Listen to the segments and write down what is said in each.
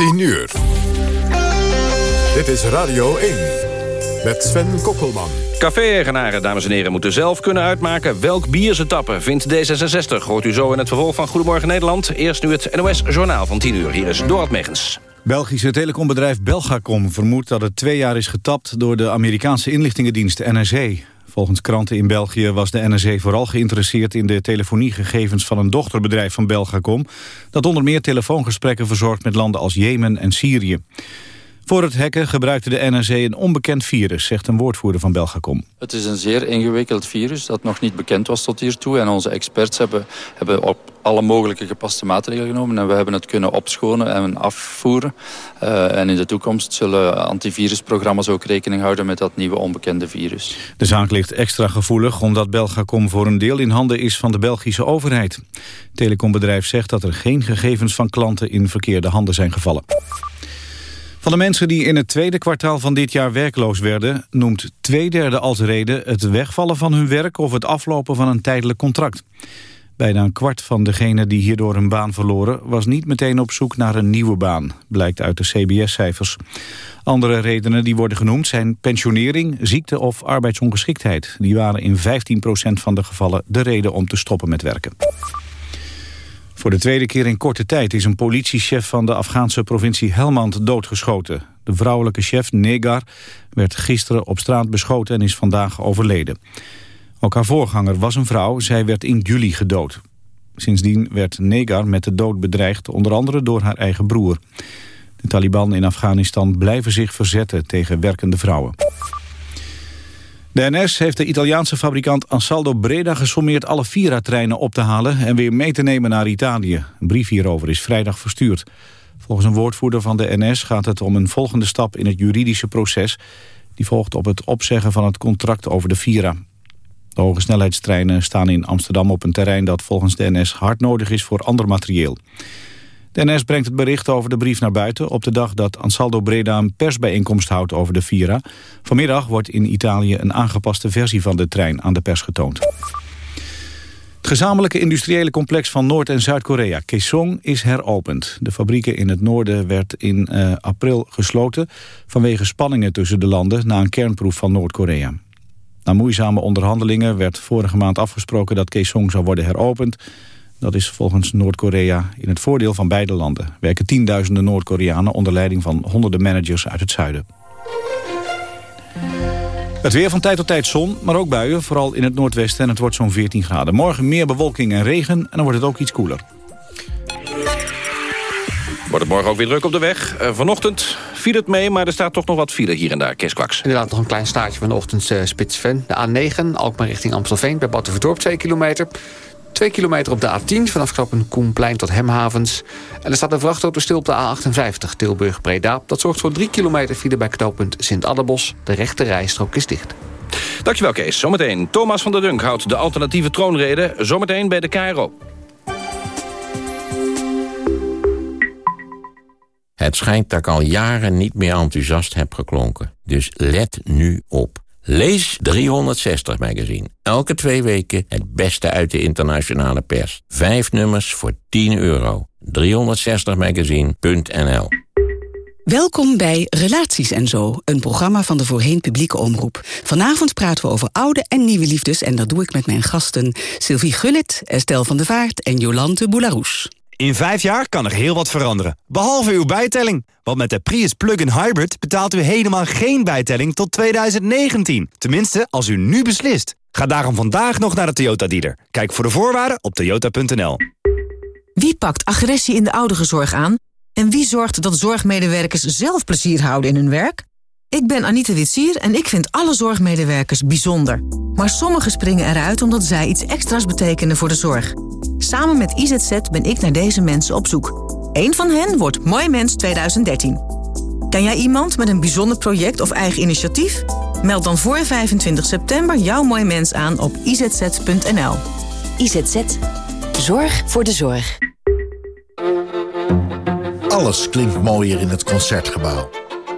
10 uur. Dit is Radio 1 met Sven Kokkelman. Café-eigenaren, dames en heren, moeten zelf kunnen uitmaken... welk bier ze tappen, vindt D66. Hoort u zo in het vervolg van Goedemorgen Nederland. Eerst nu het NOS-journaal van 10 uur. Hier is Dorot Megens. Belgische telecombedrijf Belgacom vermoedt dat het twee jaar is getapt... door de Amerikaanse inlichtingendienst NSE. Volgens kranten in België was de NSE vooral geïnteresseerd... in de telefoniegegevens van een dochterbedrijf van Belgacom... dat onder meer telefoongesprekken verzorgt met landen als Jemen en Syrië. Voor het hacken gebruikte de NRC een onbekend virus, zegt een woordvoerder van Belgacom. Het is een zeer ingewikkeld virus dat nog niet bekend was tot hiertoe. En onze experts hebben, hebben op alle mogelijke gepaste maatregelen genomen. En we hebben het kunnen opschonen en afvoeren. Uh, en in de toekomst zullen antivirusprogramma's ook rekening houden met dat nieuwe onbekende virus. De zaak ligt extra gevoelig omdat Belgacom voor een deel in handen is van de Belgische overheid. Het telecombedrijf zegt dat er geen gegevens van klanten in verkeerde handen zijn gevallen. Van de mensen die in het tweede kwartaal van dit jaar werkloos werden... noemt twee derde als reden het wegvallen van hun werk... of het aflopen van een tijdelijk contract. Bijna een kwart van degenen die hierdoor hun baan verloren... was niet meteen op zoek naar een nieuwe baan, blijkt uit de CBS-cijfers. Andere redenen die worden genoemd zijn pensionering, ziekte of arbeidsongeschiktheid. Die waren in 15% van de gevallen de reden om te stoppen met werken. Voor de tweede keer in korte tijd is een politiechef van de Afghaanse provincie Helmand doodgeschoten. De vrouwelijke chef Negar werd gisteren op straat beschoten en is vandaag overleden. Ook haar voorganger was een vrouw, zij werd in juli gedood. Sindsdien werd Negar met de dood bedreigd, onder andere door haar eigen broer. De Taliban in Afghanistan blijven zich verzetten tegen werkende vrouwen. De NS heeft de Italiaanse fabrikant Ansaldo Breda gesommeerd alle Vira-treinen op te halen en weer mee te nemen naar Italië. Een brief hierover is vrijdag verstuurd. Volgens een woordvoerder van de NS gaat het om een volgende stap in het juridische proces. Die volgt op het opzeggen van het contract over de Vira. De hoge snelheidstreinen staan in Amsterdam op een terrein dat volgens de NS hard nodig is voor ander materieel. De NS brengt het bericht over de brief naar buiten... op de dag dat Ansaldo Breda een persbijeenkomst houdt over de Vira. Vanmiddag wordt in Italië een aangepaste versie van de trein aan de pers getoond. Het gezamenlijke industriële complex van Noord- en Zuid-Korea, Kaesong, is heropend. De fabrieken in het noorden werd in uh, april gesloten... vanwege spanningen tussen de landen na een kernproef van Noord-Korea. Na moeizame onderhandelingen werd vorige maand afgesproken... dat Kaesong zou worden heropend... Dat is volgens Noord-Korea in het voordeel van beide landen. Werken tienduizenden Noord-Koreanen onder leiding van honderden managers uit het zuiden. Het weer van tijd tot tijd zon, maar ook buien, vooral in het noordwesten. En het wordt zo'n 14 graden. Morgen meer bewolking en regen en dan wordt het ook iets koeler. Wordt het morgen ook weer druk op de weg. Uh, vanochtend viel het mee, maar er staat toch nog wat file hier en daar. Kees Inderdaad, nog een klein staartje van de ochtendspits uh, De A9, Alkmaar richting Amstelveen, bij Battenverdorp 2 kilometer. 2 kilometer op de A10 vanaf knooppunt Koenplein tot Hemhavens. En er staat een vrachtauto stil op de A58 Tilburg-Breda. Dat zorgt voor 3 kilometer file bij knooppunt Sint-Addebos. De rechte rijstrook is dicht. Dankjewel Kees. Zometeen Thomas van der Dunk houdt de alternatieve troonrede. Zometeen bij de KRO. Het schijnt dat ik al jaren niet meer enthousiast heb geklonken. Dus let nu op. Lees 360 Magazine. Elke twee weken het beste uit de internationale pers. Vijf nummers voor 10 euro. 360magazine.nl Welkom bij Relaties en Zo, een programma van de voorheen publieke omroep. Vanavond praten we over oude en nieuwe liefdes... en dat doe ik met mijn gasten Sylvie Gullit, Estelle van der Vaart en Jolante Boularoes. In vijf jaar kan er heel wat veranderen, behalve uw bijtelling. Want met de Prius Plug-in Hybrid betaalt u helemaal geen bijtelling tot 2019. Tenminste, als u nu beslist. Ga daarom vandaag nog naar de Toyota dealer. Kijk voor de voorwaarden op toyota.nl. Wie pakt agressie in de ouderenzorg aan? En wie zorgt dat zorgmedewerkers zelf plezier houden in hun werk? Ik ben Anita Witsier en ik vind alle zorgmedewerkers bijzonder. Maar sommigen springen eruit omdat zij iets extra's betekenen voor de zorg. Samen met IZZ ben ik naar deze mensen op zoek. Eén van hen wordt Mooi Mens 2013. Ken jij iemand met een bijzonder project of eigen initiatief? Meld dan voor 25 september jouw Mooi Mens aan op izz.nl. IZZ. Zorg voor de zorg. Alles klinkt mooier in het Concertgebouw.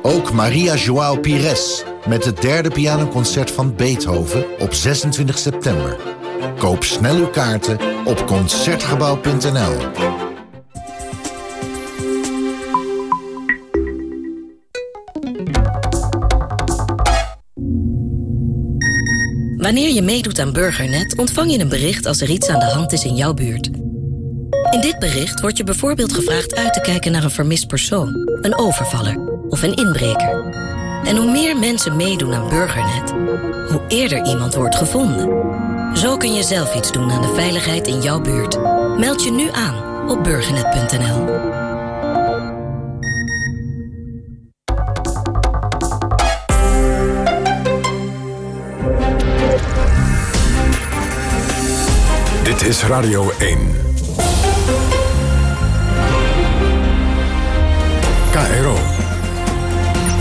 Ook Maria Joao Pires met het derde pianoconcert van Beethoven op 26 september. Koop snel uw kaarten op Concertgebouw.nl. Wanneer je meedoet aan Burgernet ontvang je een bericht als er iets aan de hand is in jouw buurt. In dit bericht wordt je bijvoorbeeld gevraagd uit te kijken naar een vermist persoon, een overvaller of een inbreker. En hoe meer mensen meedoen aan Burgernet, hoe eerder iemand wordt gevonden. Zo kun je zelf iets doen aan de veiligheid in jouw buurt. Meld je nu aan op burgernet.nl. Dit is Radio 1. KRO.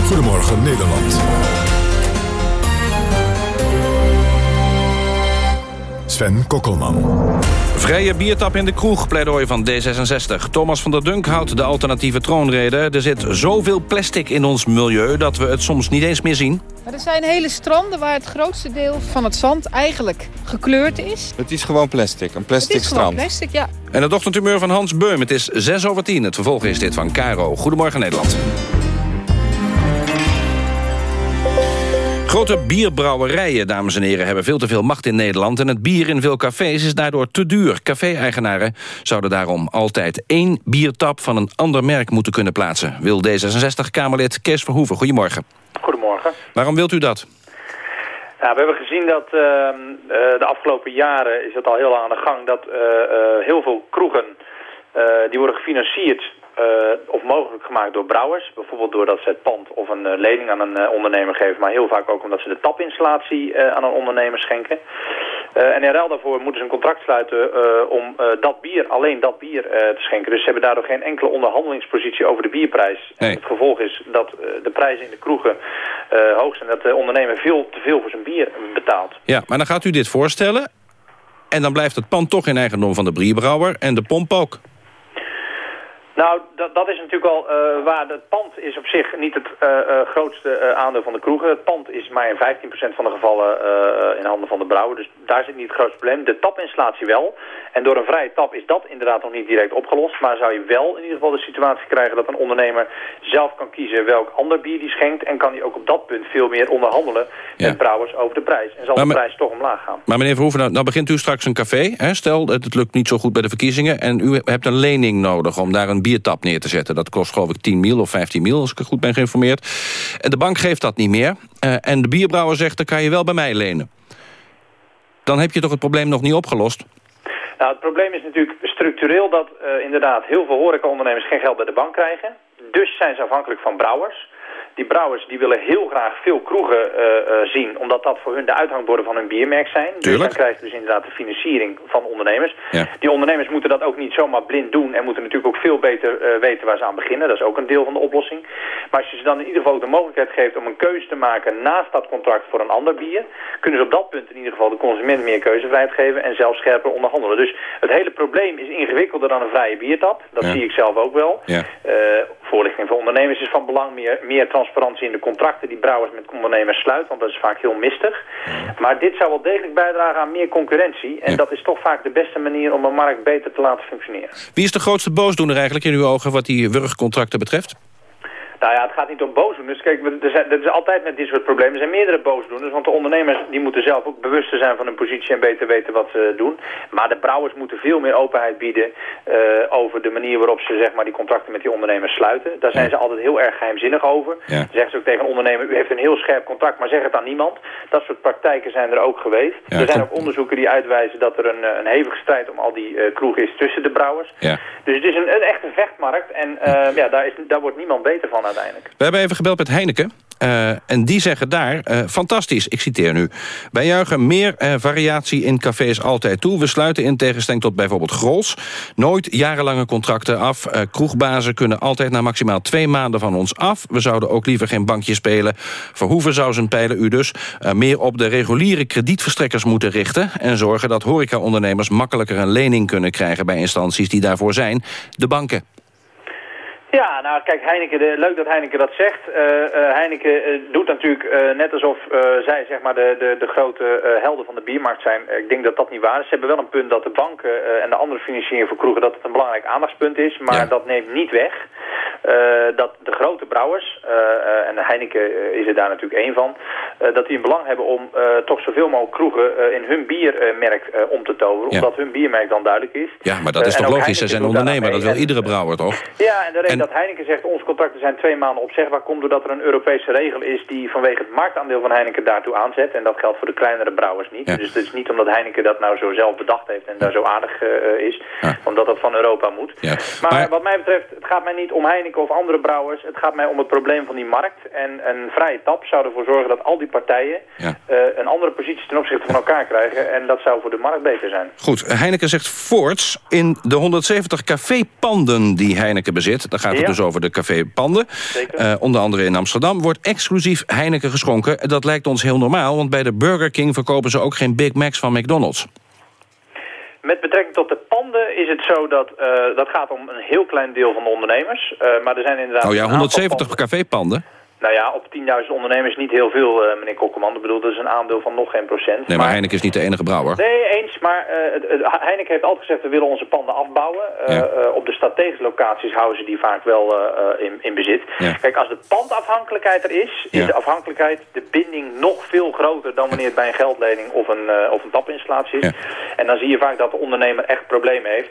Goedemorgen Nederland. Sven Kokkelman. Vrije biertap in de kroeg, pleidooi van D66. Thomas van der Dunk houdt de alternatieve troonrede. Er zit zoveel plastic in ons milieu dat we het soms niet eens meer zien. Maar er zijn hele stranden waar het grootste deel van het zand eigenlijk gekleurd is. Het is gewoon plastic, een plastic het is strand. Gewoon plastic, ja. En het ochtendhumeur van Hans Beum. Het is 6 over 10. Het vervolg is dit van Caro. Goedemorgen Nederland. Grote bierbrouwerijen, dames en heren, hebben veel te veel macht in Nederland... en het bier in veel cafés is daardoor te duur. Café-eigenaren zouden daarom altijd één biertap van een ander merk moeten kunnen plaatsen. Wil D66-Kamerlid Kees Verhoeven. Goedemorgen. Goedemorgen. Waarom wilt u dat? We hebben gezien dat uh, de afgelopen jaren is het al heel aan de gang... dat uh, uh, heel veel kroegen die worden gefinancierd of mogelijk gemaakt door brouwers. Bijvoorbeeld doordat ze het pand of een uh, lening aan een uh, ondernemer geven. Maar heel vaak ook omdat ze de tapinstallatie aan een ondernemer schenken. en in ruil daarvoor moeten ze een contract sluiten om dat bier, alleen dat bier te schenken. Dus ze hebben daardoor geen enkele onderhandelingspositie over de bierprijs. Nee. En het gevolg is dat de prijzen in de kroegen hoog zijn. Dat de ondernemer veel te veel voor zijn bier betaalt. Ja, maar dan gaat u dit voorstellen. En dan blijft het pand toch in eigendom van de bierbrouwer en de pomp ook. Nou, dat, dat is natuurlijk al uh, waar. Het pand is op zich niet het uh, uh, grootste aandeel van de kroegen. Het pand is maar in 15% van de gevallen in handen van de brouwer. Dus daar zit niet het grootste probleem. De tapinstallatie wel. En door een vrije tap is dat inderdaad nog niet direct opgelost. Maar zou je wel in ieder geval de situatie krijgen dat een ondernemer zelf kan kiezen welk ander bier die schenkt. En kan hij ook op dat punt veel meer onderhandelen Ja. met brouwers over de prijs. En zal Maar de prijs toch omlaag gaan. Maar meneer Verhoeven, nou, nou begint u straks een café. Hè? Stel, het het lukt niet zo goed bij de verkiezingen... en u hebt een lening nodig om daar een biertap neer te zetten. Dat kost geloof ik 10 mil of 15 mil, als ik goed ben geïnformeerd. En de bank geeft dat niet meer. Eh, en de bierbrouwer zegt, dan kan je wel bij mij lenen. Dan heb je toch het probleem nog niet opgelost? Nou, het probleem is natuurlijk structureel dat eh, inderdaad heel veel horecaondernemers geen geld bij de bank krijgen. Dus zijn ze afhankelijk van brouwers. Die brouwers die willen heel graag veel kroegen eh, eh, zien, omdat dat voor hun de uithangborden van hun biermerk zijn. Dus dan krijg je dus inderdaad de financiering van ondernemers. Ja. Die ondernemers moeten dat ook niet zomaar blind doen en moeten natuurlijk ook veel beter eh, weten waar ze aan beginnen. Dat is ook een deel van de oplossing. Maar als je ze dan in ieder geval ook de mogelijkheid geeft om een keuze te maken naast dat contract voor een ander bier, kunnen ze op dat punt in ieder geval de consument meer keuzevrijheid geven en zelf scherper onderhandelen. Dus het hele probleem is ingewikkelder dan een vrije biertap. Dat Ja. zie ik zelf ook wel. Ja. Voorlichting voor ondernemers is van belang. Meer, meer transparantie in de contracten die brouwers met ondernemers sluiten. Want dat is vaak heel mistig. Maar dit zou wel degelijk bijdragen aan meer concurrentie. En Ja. dat is toch vaak de beste manier om een markt beter te laten functioneren. Wie is de grootste boosdoener eigenlijk in uw ogen... wat die wurgcontracten betreft? Nou ja, het gaat niet om boosdoeners. Kijk, er zijn, dat is altijd met dit soort problemen. Er zijn meerdere boosdoeners, want de ondernemers die moeten zelf ook bewuster zijn van hun positie en beter weten wat ze doen. Maar de brouwers moeten veel meer openheid bieden eh, over de manier waarop ze zeg maar, die contracten met die ondernemers sluiten. Daar zijn ze altijd heel erg geheimzinnig over. Ja. Zeggen ze ook tegen een ondernemer, u heeft een heel scherp contract, maar zeg het aan niemand. Dat soort praktijken zijn er ook geweest. Ja, er zijn ook onderzoeken die uitwijzen dat er een, eh, een hevige strijd om al die eh, kroegen is tussen de brouwers. Ja. Dus het is een, een echte vechtmarkt en eh, ja, daar, is, daar wordt niemand beter van We hebben even gebeld met Heineken. eh, en die zeggen daar, eh, fantastisch, ik citeer nu... wij juichen meer eh, variatie in cafés altijd toe. We sluiten in tegenstelling tot bijvoorbeeld Grols... nooit jarenlange contracten af. Kroegbazen kunnen altijd na maximaal twee maanden van ons af. We zouden ook liever geen bankje spelen. Verhoeven zou zijn pijlen u dus meer op de reguliere kredietverstrekkers moeten richten... en zorgen dat horecaondernemers makkelijker een lening kunnen krijgen... bij instanties die daarvoor zijn, de banken. Ja, nou kijk, Heineken, leuk dat Heineken dat zegt. Eh, eh, Heineken eh, doet natuurlijk net alsof zij zeg maar de, de, de grote helden van de biermarkt zijn. Ik denk dat dat niet waar is. Ze hebben wel een punt dat de banken en de andere financiering voor kroegen dat het een belangrijk aandachtspunt is. Maar Ja. dat neemt niet weg dat de grote brouwers, en Heineken is er daar natuurlijk één van, dat die een belang hebben om toch zoveel mogelijk kroegen in hun biermerk om te toveren. Omdat hun biermerk dan duidelijk is. Ja, maar dat is toch logisch? Ze zijn ondernemer, dat wil iedere brouwer toch? Ja, en de reden dat Heineken zegt onze contracten zijn twee maanden opzegbaar komt doordat er een Europese regel is die vanwege het marktaandeel van Heineken daartoe aanzet. En dat geldt voor de kleinere brouwers niet. Dus het is niet omdat Heineken dat nou zo zelf bedacht heeft en daar zo aardig is, omdat dat van Europa moet. Maar, wat mij betreft, het gaat mij niet om Heineken of andere brouwers. Het gaat mij om het probleem van die markt. En een vrije tap zou ervoor zorgen dat al die partijen een andere positie ten opzichte van elkaar krijgen. En dat zou voor de markt beter zijn. Goed, Heineken zegt voorts in de 170 cafépanden die Heineken bezit. Dan gaat het dus over de cafépanden. Uh, onder andere in Amsterdam wordt exclusief Heineken geschonken. Dat lijkt ons heel normaal, want bij de Burger King verkopen ze ook geen Big Macs van McDonald's. Met betrekking tot de panden is het zo dat uh, dat gaat om een heel klein deel van de ondernemers. Uh, maar er zijn inderdaad... Oh ja, 170 cafépanden? Nou ja, op 10.000 ondernemers niet heel veel, uh, meneer Kokkelman. Ik bedoel, dat is een aandeel van nog geen procent. Nee, maar, Heineken is niet de enige brouwer. Nee, eens. Maar uh, Heineken heeft altijd gezegd, we willen onze panden afbouwen. Uh, op de strategische locaties houden ze die vaak wel in, in, bezit. Ja. Kijk, als de pandafhankelijkheid er is, is de afhankelijkheid, de binding nog veel groter dan wanneer het bij een geldlening of een, of een tapinstallatie is. En dan zie je vaak dat de ondernemer echt problemen heeft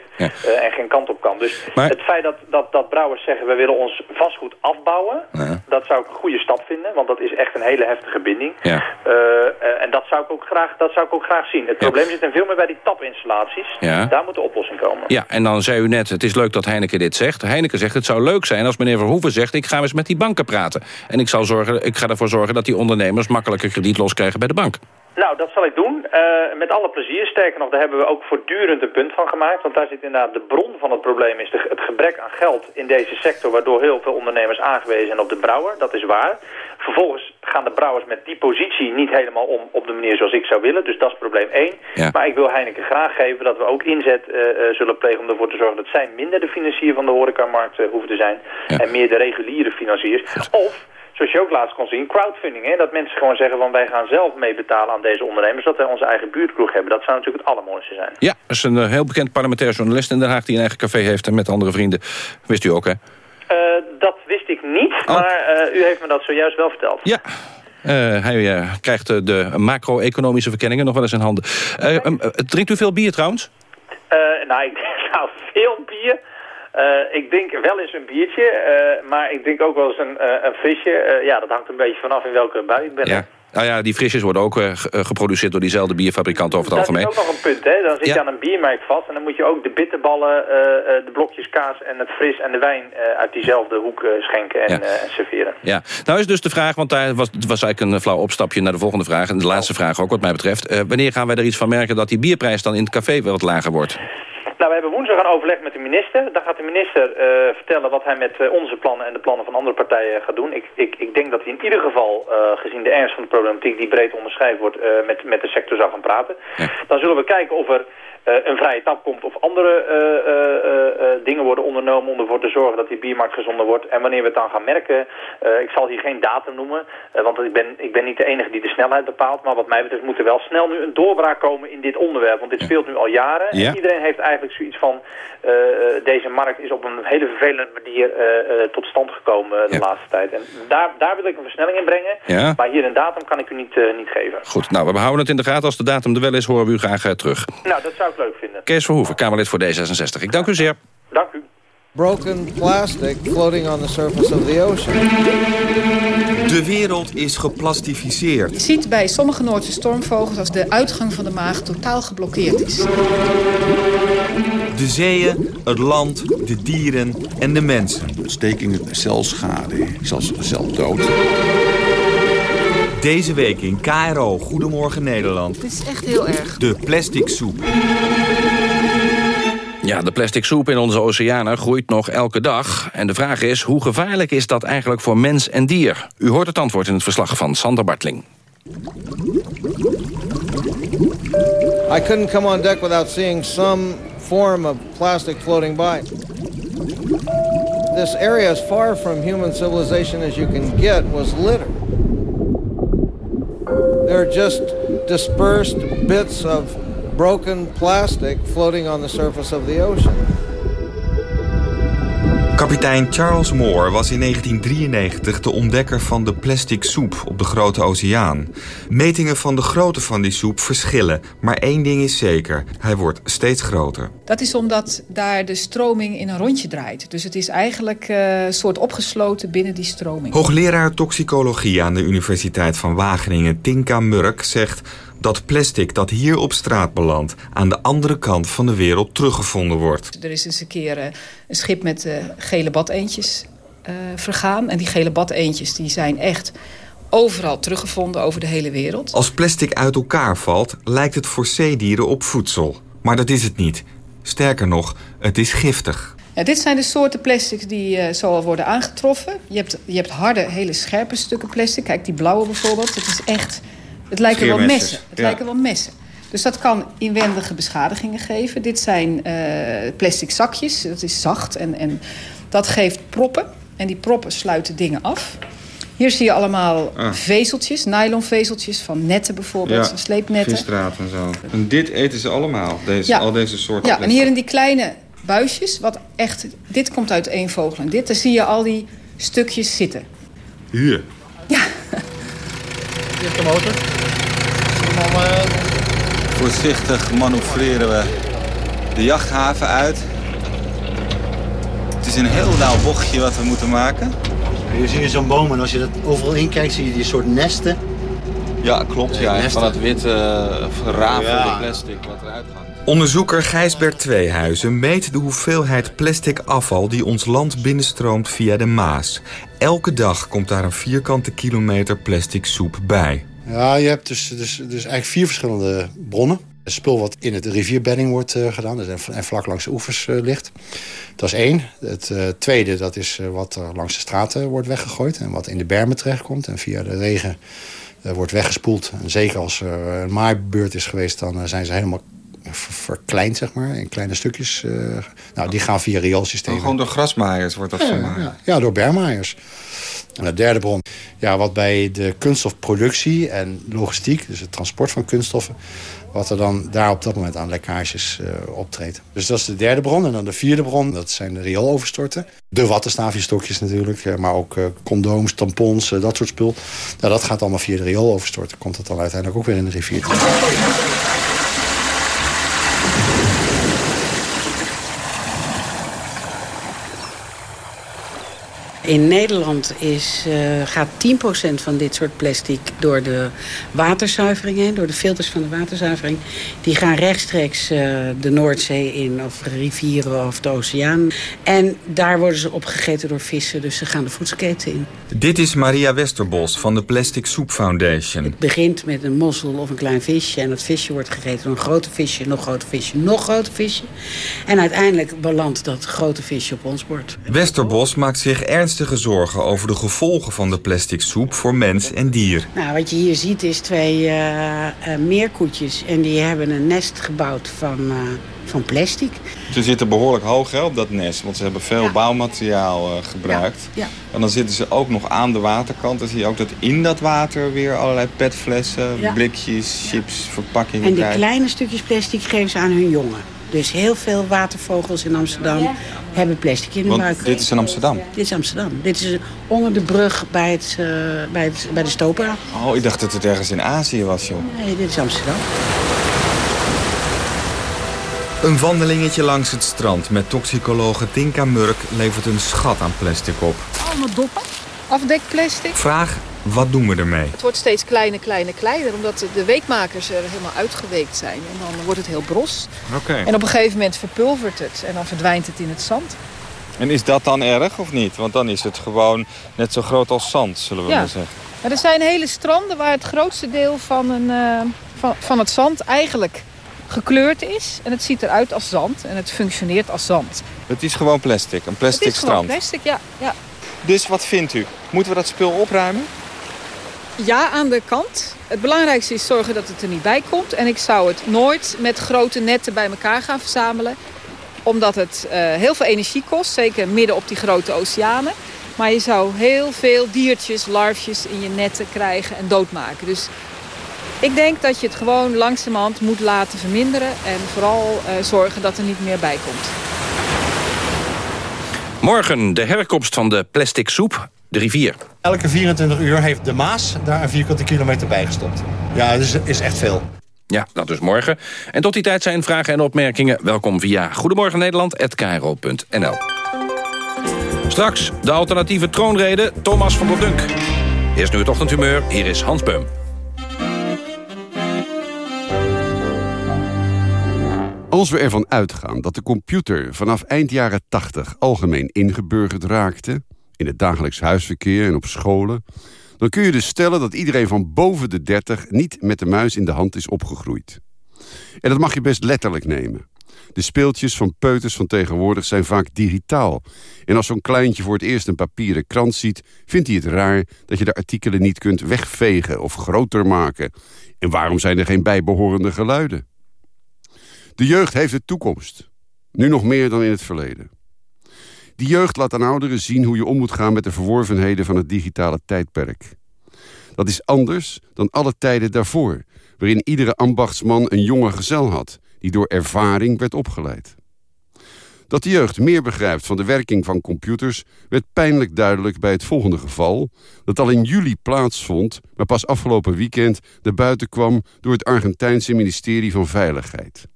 en geen kant op kan. Dus maar... het feit dat, dat, dat brouwers zeggen, we willen ons vastgoed afbouwen, dat zou ik goede stap vinden, want dat is echt een hele heftige binding. Ja. Uh, en dat zou, ik ook graag, dat zou ik ook graag zien. Het probleem zit er veel meer bij die tapinstallaties. Daar moet de oplossing komen. Ja, en dan zei u net, het is leuk dat Heineken dit zegt. Heineken zegt, het zou leuk zijn als meneer Verhoeven zegt... ik ga eens met die banken praten. En ik, zal zorgen, ik ga ervoor zorgen dat die ondernemers makkelijker krediet loskrijgen bij de bank. Nou, dat zal ik doen. Uh, met alle plezier. Sterker nog, daar hebben we ook voortdurend een punt van gemaakt. Want daar zit inderdaad de bron van het probleem is de, het gebrek aan geld in deze sector... waardoor heel veel ondernemers aangewezen zijn op de brouwer. Dat is waar. Vervolgens gaan de brouwers met die positie niet helemaal om op de manier zoals ik zou willen. Dus dat is probleem 1. Maar ik wil Heineken graag geven dat we ook inzet uh, zullen plegen om ervoor te zorgen... dat zij minder de financier van de horecamarkt uh, hoeven te zijn... en meer de reguliere financiers. Of zoals je ook laatst kon zien, crowdfunding. Hè? Dat mensen gewoon zeggen van wij gaan zelf meebetalen aan deze ondernemers... dat wij onze eigen buurtkroeg hebben. Dat zou natuurlijk het allermooiste zijn. Ja, dat is een eh, heel bekend parlementair journalist in Den Haag... die een eigen café heeft en met andere vrienden. Wist u ook, hè? Uh, dat wist ik niet, oh. maar uh, u heeft me dat zojuist wel verteld. Ja, uh, hij krijgt de macro-economische verkenningen nog wel eens in handen. Um, drinkt u veel bier trouwens? nou, ik, nou, veel bier... Uh, ik drink wel eens een biertje, uh, maar ik drink ook wel eens een, uh, een frisje. ja, dat hangt een beetje vanaf in welke bui ik ben. Ja. Nou ja, die frisjes worden ook geproduceerd door diezelfde bierfabrikant over het algemeen. Dat is ook nog een punt, hè. Dan zit je aan een biermerk vast en dan moet je ook de bitterballen, de blokjes kaas en het fris en de wijn uit diezelfde hoek schenken en serveren. Ja, nou is dus de vraag, want daar was, was eigenlijk een flauw opstapje naar de volgende vraag. En de laatste vraag ook wat mij betreft. wanneer gaan wij er iets van merken dat die bierprijs dan in het café wat lager wordt? Nou, we hebben woensdag een overleg met de minister. Daar gaat de minister uh, vertellen wat hij met uh, onze plannen en de plannen van andere partijen gaat doen. Ik, ik, ik denk dat hij in ieder geval, uh, gezien de ernst van de problematiek die breed onderschrijft wordt, met, met de sector zal gaan praten. Ja. Dan zullen we kijken of er een vrije tap komt of andere uh, uh, dingen worden ondernomen om ervoor te zorgen dat die biermarkt gezonder wordt. En wanneer we het dan gaan merken, ik zal hier geen datum noemen, want ik ben, ik ben niet de enige die de snelheid bepaalt. Maar wat mij betreft moet er wel snel nu een doorbraak komen in dit onderwerp. Want dit speelt nu al jaren. Ja. En iedereen heeft eigenlijk zoiets van, deze markt is op een hele vervelende manier tot stand gekomen de laatste tijd. En daar, daar wil ik een versnelling in brengen. Ja. Maar hier een datum kan ik u niet, niet geven. Goed, nou we houden het in de gaten. Als de datum er wel is, horen we u graag terug. Nou, dat zou leuk vinden. Kees Verhoeven, Kamerlid voor D66. Ik dank u zeer. Dank u. Broken plastic floating on the surface of the ocean. De wereld is geplastificeerd. Je ziet bij sommige Noordse stormvogels als de uitgang van de maag totaal geblokkeerd is. De zeeën, het land, de dieren en de mensen. Ontstekingen, celschade, zelfs celdood. Deze week in KRO Goedemorgen Nederland. Het is echt heel erg. De plastic soep. Ja, de plastic soep in onze oceanen groeit nog elke dag. En de vraag is, hoe gevaarlijk is dat eigenlijk voor mens en dier? U hoort het antwoord in het verslag van Sander Bartling. I couldn't come on deck without seeing some form of plastic floating by. This area, as far from human civilization as you can get, was litter. They're just dispersed bits of broken plastic floating on the surface of the ocean. Kapitein Charles Moore was in 1993 de ontdekker van de plastic soep op de Grote Oceaan. Metingen van de grootte van die soep verschillen, maar één ding is zeker. Hij wordt steeds groter. Dat is omdat daar de stroming in een rondje draait. Dus het is eigenlijk uh, een soort opgesloten binnen die stroming. Hoogleraar toxicologie aan de Universiteit van Wageningen, Tinka Murk, zegt dat plastic dat hier op straat belandt... aan de andere kant van de wereld teruggevonden wordt. Er is eens een keer uh, een schip met uh, gele badeentjes uh, vergaan. En die gele badeentjes die zijn echt overal teruggevonden over de hele wereld. Als plastic uit elkaar valt, lijkt het voor zeedieren op voedsel. Maar dat is het niet. Sterker nog, het is giftig. Ja, dit zijn de soorten plastics die uh, zo al worden aangetroffen. Je hebt, je hebt harde, hele scherpe stukken plastic. Kijk, die blauwe bijvoorbeeld. Het is echt... Het lijken wel messen. Het ja. lijken wel messen. Dus dat kan inwendige beschadigingen geven. Dit zijn uh, plastic zakjes. Dat is zacht en, en dat geeft proppen. En die proppen sluiten dingen af. Hier zie je allemaal ah. vezeltjes, nylonvezeltjes van netten bijvoorbeeld, ja, sleepnetten. visdraad en zo. En dit eten ze allemaal, deze, ja. al deze soorten Ja, en hier in die kleine buisjes, wat echt, dit komt uit één vogel. En dit, daar zie je al die stukjes zitten. Hier? Ja. De motor. uh... Voorzichtig manoeuvreren we de jachthaven uit. Het is een heel nauw bochtje wat we moeten maken. Hier zie je zo'n boom en als je dat overal in kijkt zie je die soort nesten. Ja, klopt. Ja, nesten. van het witte gerafelde ja. plastic wat eruit gaat. Onderzoeker Gijsbert Tweehuizen meet de hoeveelheid plastic afval die ons land binnenstroomt via de Maas. Elke dag komt daar een vierkante kilometer plastic soep bij. Ja, je hebt dus, dus, dus eigenlijk vier verschillende bronnen. Het spul wat in het rivierbedding wordt uh, gedaan en vlak langs de oevers uh, ligt. Dat is één. Het uh, tweede dat is wat langs de straten wordt weggegooid... en wat in de bermen terechtkomt en via de regen wordt weggespoeld. En zeker als er een maaibeurt is geweest... dan zijn ze helemaal verkleind, zeg maar, in kleine stukjes. nou, die gaan via rioolsystemen. Oh, gewoon door grasmaaiers wordt dat ja? Ja, ja, door bermaaiers. En de derde bron, ja, wat bij de kunststofproductie en logistiek... dus het transport van kunststoffen wat er dan daar op dat moment aan lekkages uh, optreedt. Dus dat is de derde bron. En dan de vierde bron, dat zijn de riooloverstorten. De wattenstaafjestokjes natuurlijk, maar ook uh, condooms, tampons, dat soort spul. Nou, dat gaat allemaal via de riooloverstorten. Komt dat dan uiteindelijk ook weer in de rivier. In Nederland is, uh, gaat 10% van dit soort plastic door de waterzuivering heen. Door de filters van de waterzuivering. Die gaan rechtstreeks uh, de Noordzee in of rivieren of de oceaan. En daar worden ze opgegeten door vissen. Dus ze gaan de voedselketen in. Dit is Maria Westerbos van de Plastic Soup Foundation. Het begint met een mossel of een klein visje. En dat visje wordt gegeten door een grote visje, nog groter visje, nog groter visje. En uiteindelijk belandt dat grote visje op ons bord. Westerbos maakt zich ernstig ernstige zorgen over de gevolgen van de plastic soep voor mens en dier. Nou, wat je hier ziet is twee uh, uh, meerkoetjes en die hebben een nest gebouwd van, uh, van plastic. Ze zitten behoorlijk hoog hè, op dat nest, want ze hebben veel ja. bouwmateriaal gebruikt. Ja. Ja. En dan zitten ze ook nog aan de waterkant. Dan zie je ook dat in dat water weer allerlei petflessen, blikjes, chips, verpakkingen En die kleine stukjes plastic geven ze aan hun jongen. Dus heel veel watervogels in Amsterdam hebben plastic in de Want buik. dit is in Amsterdam? Dit is Amsterdam. Dit is onder de brug bij, het, uh, bij, het, bij de Stopera. Oh, ik dacht dat het ergens in Azië was, joh. Nee, dit is Amsterdam. Een wandelingetje langs het strand met toxicologe Tinka Murk levert een schat aan plastic op. Allemaal doppen, afdekplastic. Vraag, wat doen we ermee? Het wordt steeds kleiner, kleiner, kleiner, omdat de weekmakers er helemaal uitgeweekt zijn. En dan wordt het heel bros. Okay. En op een gegeven moment verpulvert het en dan verdwijnt het in het zand. En is dat dan erg of niet? Want dan is het gewoon net zo groot als zand, zullen we ja. maar zeggen. Maar er zijn hele stranden waar het grootste deel van, een, uh, van, van het zand eigenlijk gekleurd is. En het ziet eruit als zand en het functioneert als zand. Het is gewoon plastic, een plastic het is strand. gewoon plastic, ja, ja. Dus wat vindt u? Moeten we dat spul opruimen? Ja, aan de kant. Het belangrijkste is zorgen dat het er niet bij komt. En ik zou het nooit met grote netten bij elkaar gaan verzamelen. Omdat het uh, heel veel energie kost. Zeker midden op die grote oceanen. Maar je zou heel veel diertjes, larfjes in je netten krijgen en doodmaken. Dus ik denk dat je het gewoon langzamerhand moet laten verminderen. En vooral uh, zorgen dat er niet meer bij komt. Morgen de herkomst van de plastic soep, de rivier. Elke 24 uur heeft de Maas daar een vierkante kilometer bij gestopt. Ja, dat is, is echt veel. Ja, dat dus morgen. En tot die tijd zijn vragen en opmerkingen. Welkom via Goedemorgen. Straks de alternatieve troonrede Thomas van der Dunk. Eerst nu het ochtendhumeur, hier is Hans Beum. Als we ervan uitgaan dat de computer vanaf eind jaren 80 algemeen ingeburgerd raakte... in het dagelijks huisverkeer en op scholen... dan kun je dus stellen dat iedereen van boven de 30 niet met de muis in de hand is opgegroeid. En dat mag je best letterlijk nemen. De speeltjes van peuters van tegenwoordig zijn vaak digitaal. En als zo'n kleintje voor het eerst een papieren krant ziet... vindt hij het raar dat je de artikelen niet kunt wegvegen of groter maken. En waarom zijn er geen bijbehorende geluiden? De jeugd heeft de toekomst. Nu nog meer dan in het verleden. Die jeugd laat aan ouderen zien hoe je om moet gaan... met de verworvenheden van het digitale tijdperk. Dat is anders dan alle tijden daarvoor... waarin iedere ambachtsman een jonge gezel had... die door ervaring werd opgeleid. Dat de jeugd meer begrijpt van de werking van computers... werd pijnlijk duidelijk bij het volgende geval... dat al in juli plaatsvond, maar pas afgelopen weekend... naar kwam door het Argentijnse ministerie van Veiligheid.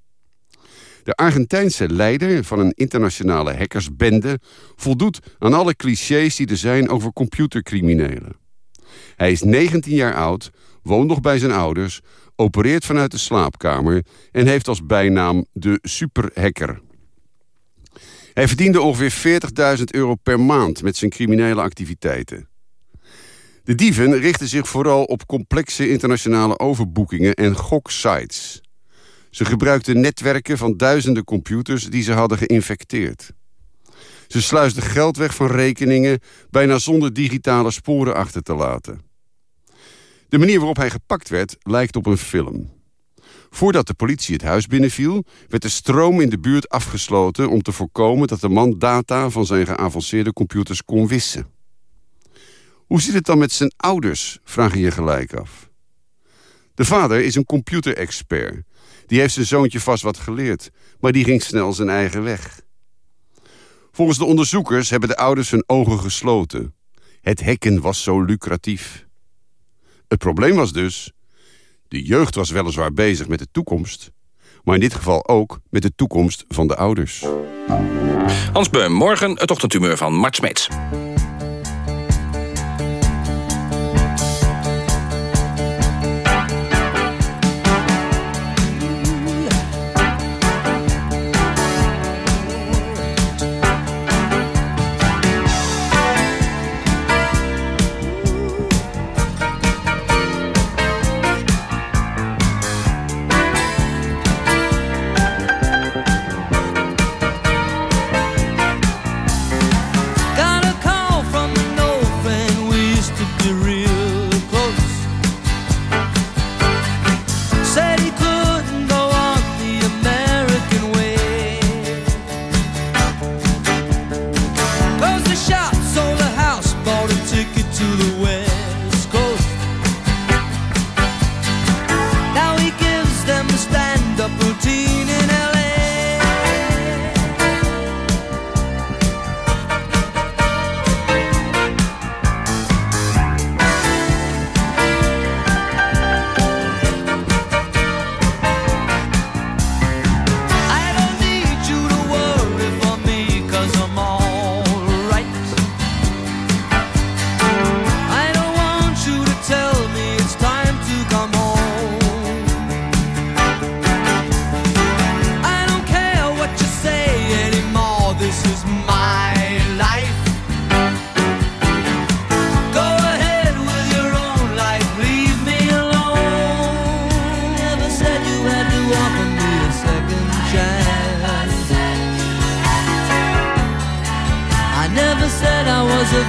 De Argentijnse leider van een internationale hackersbende... voldoet aan alle clichés die er zijn over computercriminelen. Hij is 19 jaar oud, woont nog bij zijn ouders... opereert vanuit de slaapkamer... en heeft als bijnaam de superhacker. Hij verdiende ongeveer 40.000 euro per maand met zijn criminele activiteiten. De dieven richten zich vooral op complexe internationale overboekingen en goksites... Ze gebruikten netwerken van duizenden computers die ze hadden geïnfecteerd. Ze sluisden geld weg van rekeningen bijna zonder digitale sporen achter te laten. De manier waarop hij gepakt werd lijkt op een film. Voordat de politie het huis binnenviel, werd de stroom in de buurt afgesloten om te voorkomen dat de man data van zijn geavanceerde computers kon wissen. Hoe zit het dan met zijn ouders, vraag je je gelijk af. De vader is een computerexpert die heeft zijn zoontje vast wat geleerd, maar die ging snel zijn eigen weg. Volgens de onderzoekers hebben de ouders hun ogen gesloten. Het hekken was zo lucratief. Het probleem was dus... de jeugd was weliswaar bezig met de toekomst... maar in dit geval ook met de toekomst van de ouders. Hans Beum, morgen het ochtendtumeur van Mart Smeets.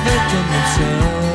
victim of sin.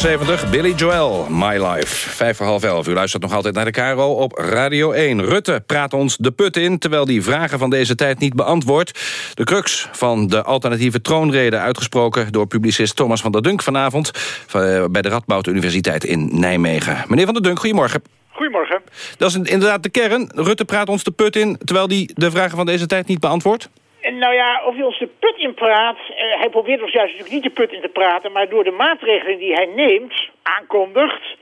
1979, Billy Joel, My Life. Vijf voor half elf. U luistert nog altijd naar de Caro op Radio 1. Rutte praat ons de put in, terwijl die vragen van deze tijd niet beantwoordt. De crux van de alternatieve troonrede uitgesproken... door publicist Thomas van der Dunk vanavond... eh, bij de Radboud Universiteit in Nijmegen. Meneer van der Dunk, goedemorgen. Goedemorgen. Dat is inderdaad de kern. Rutte praat ons de put in, terwijl hij de vragen van deze tijd niet beantwoordt? Nou ja, of hij ons de put in praat... eh, hij probeert ons juist natuurlijk niet de put in te praten... maar door de maatregelen die hij neemt, aankondigt...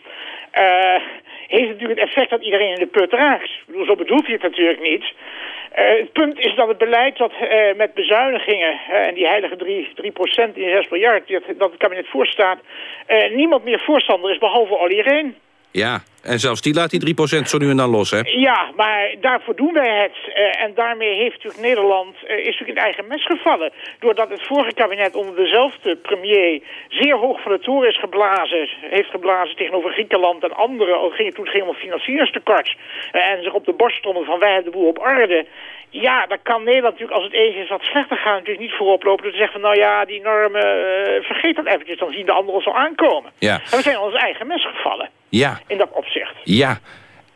eh, heeft het natuurlijk het effect dat iedereen in de put raakt. Ik bedoel, zo bedoelt hij het natuurlijk niet. Eh, het punt is dat het beleid dat met bezuinigingen... en die heilige 3, 3% in 6 miljard... Dat, dat het kabinet voorstaat... niemand meer voorstander is behalve Olly Reen. Ja, en zelfs die laat die 3% zo nu en dan los, hè? Ja, maar daarvoor doen wij het. Eh, en daarmee heeft natuurlijk Nederland eh, is natuurlijk in het eigen mes gevallen. Doordat het vorige kabinet onder dezelfde premier zeer hoog van de toren is geblazen. Heeft geblazen tegenover Griekenland en anderen. Al ging het toen ging om financieringstekort. Eh, en zich op de borst stonden van wij hebben de boel op orde. Ja, dan kan Nederland natuurlijk als het eens is wat slechter gaat natuurlijk niet voorop lopen. Door te zeggen van nou ja, die normen, vergeet dat eventjes. Dan zien de anderen ons al aankomen. Ja. En we zijn in ons eigen mes gevallen. Ja, In dat opzicht. ja.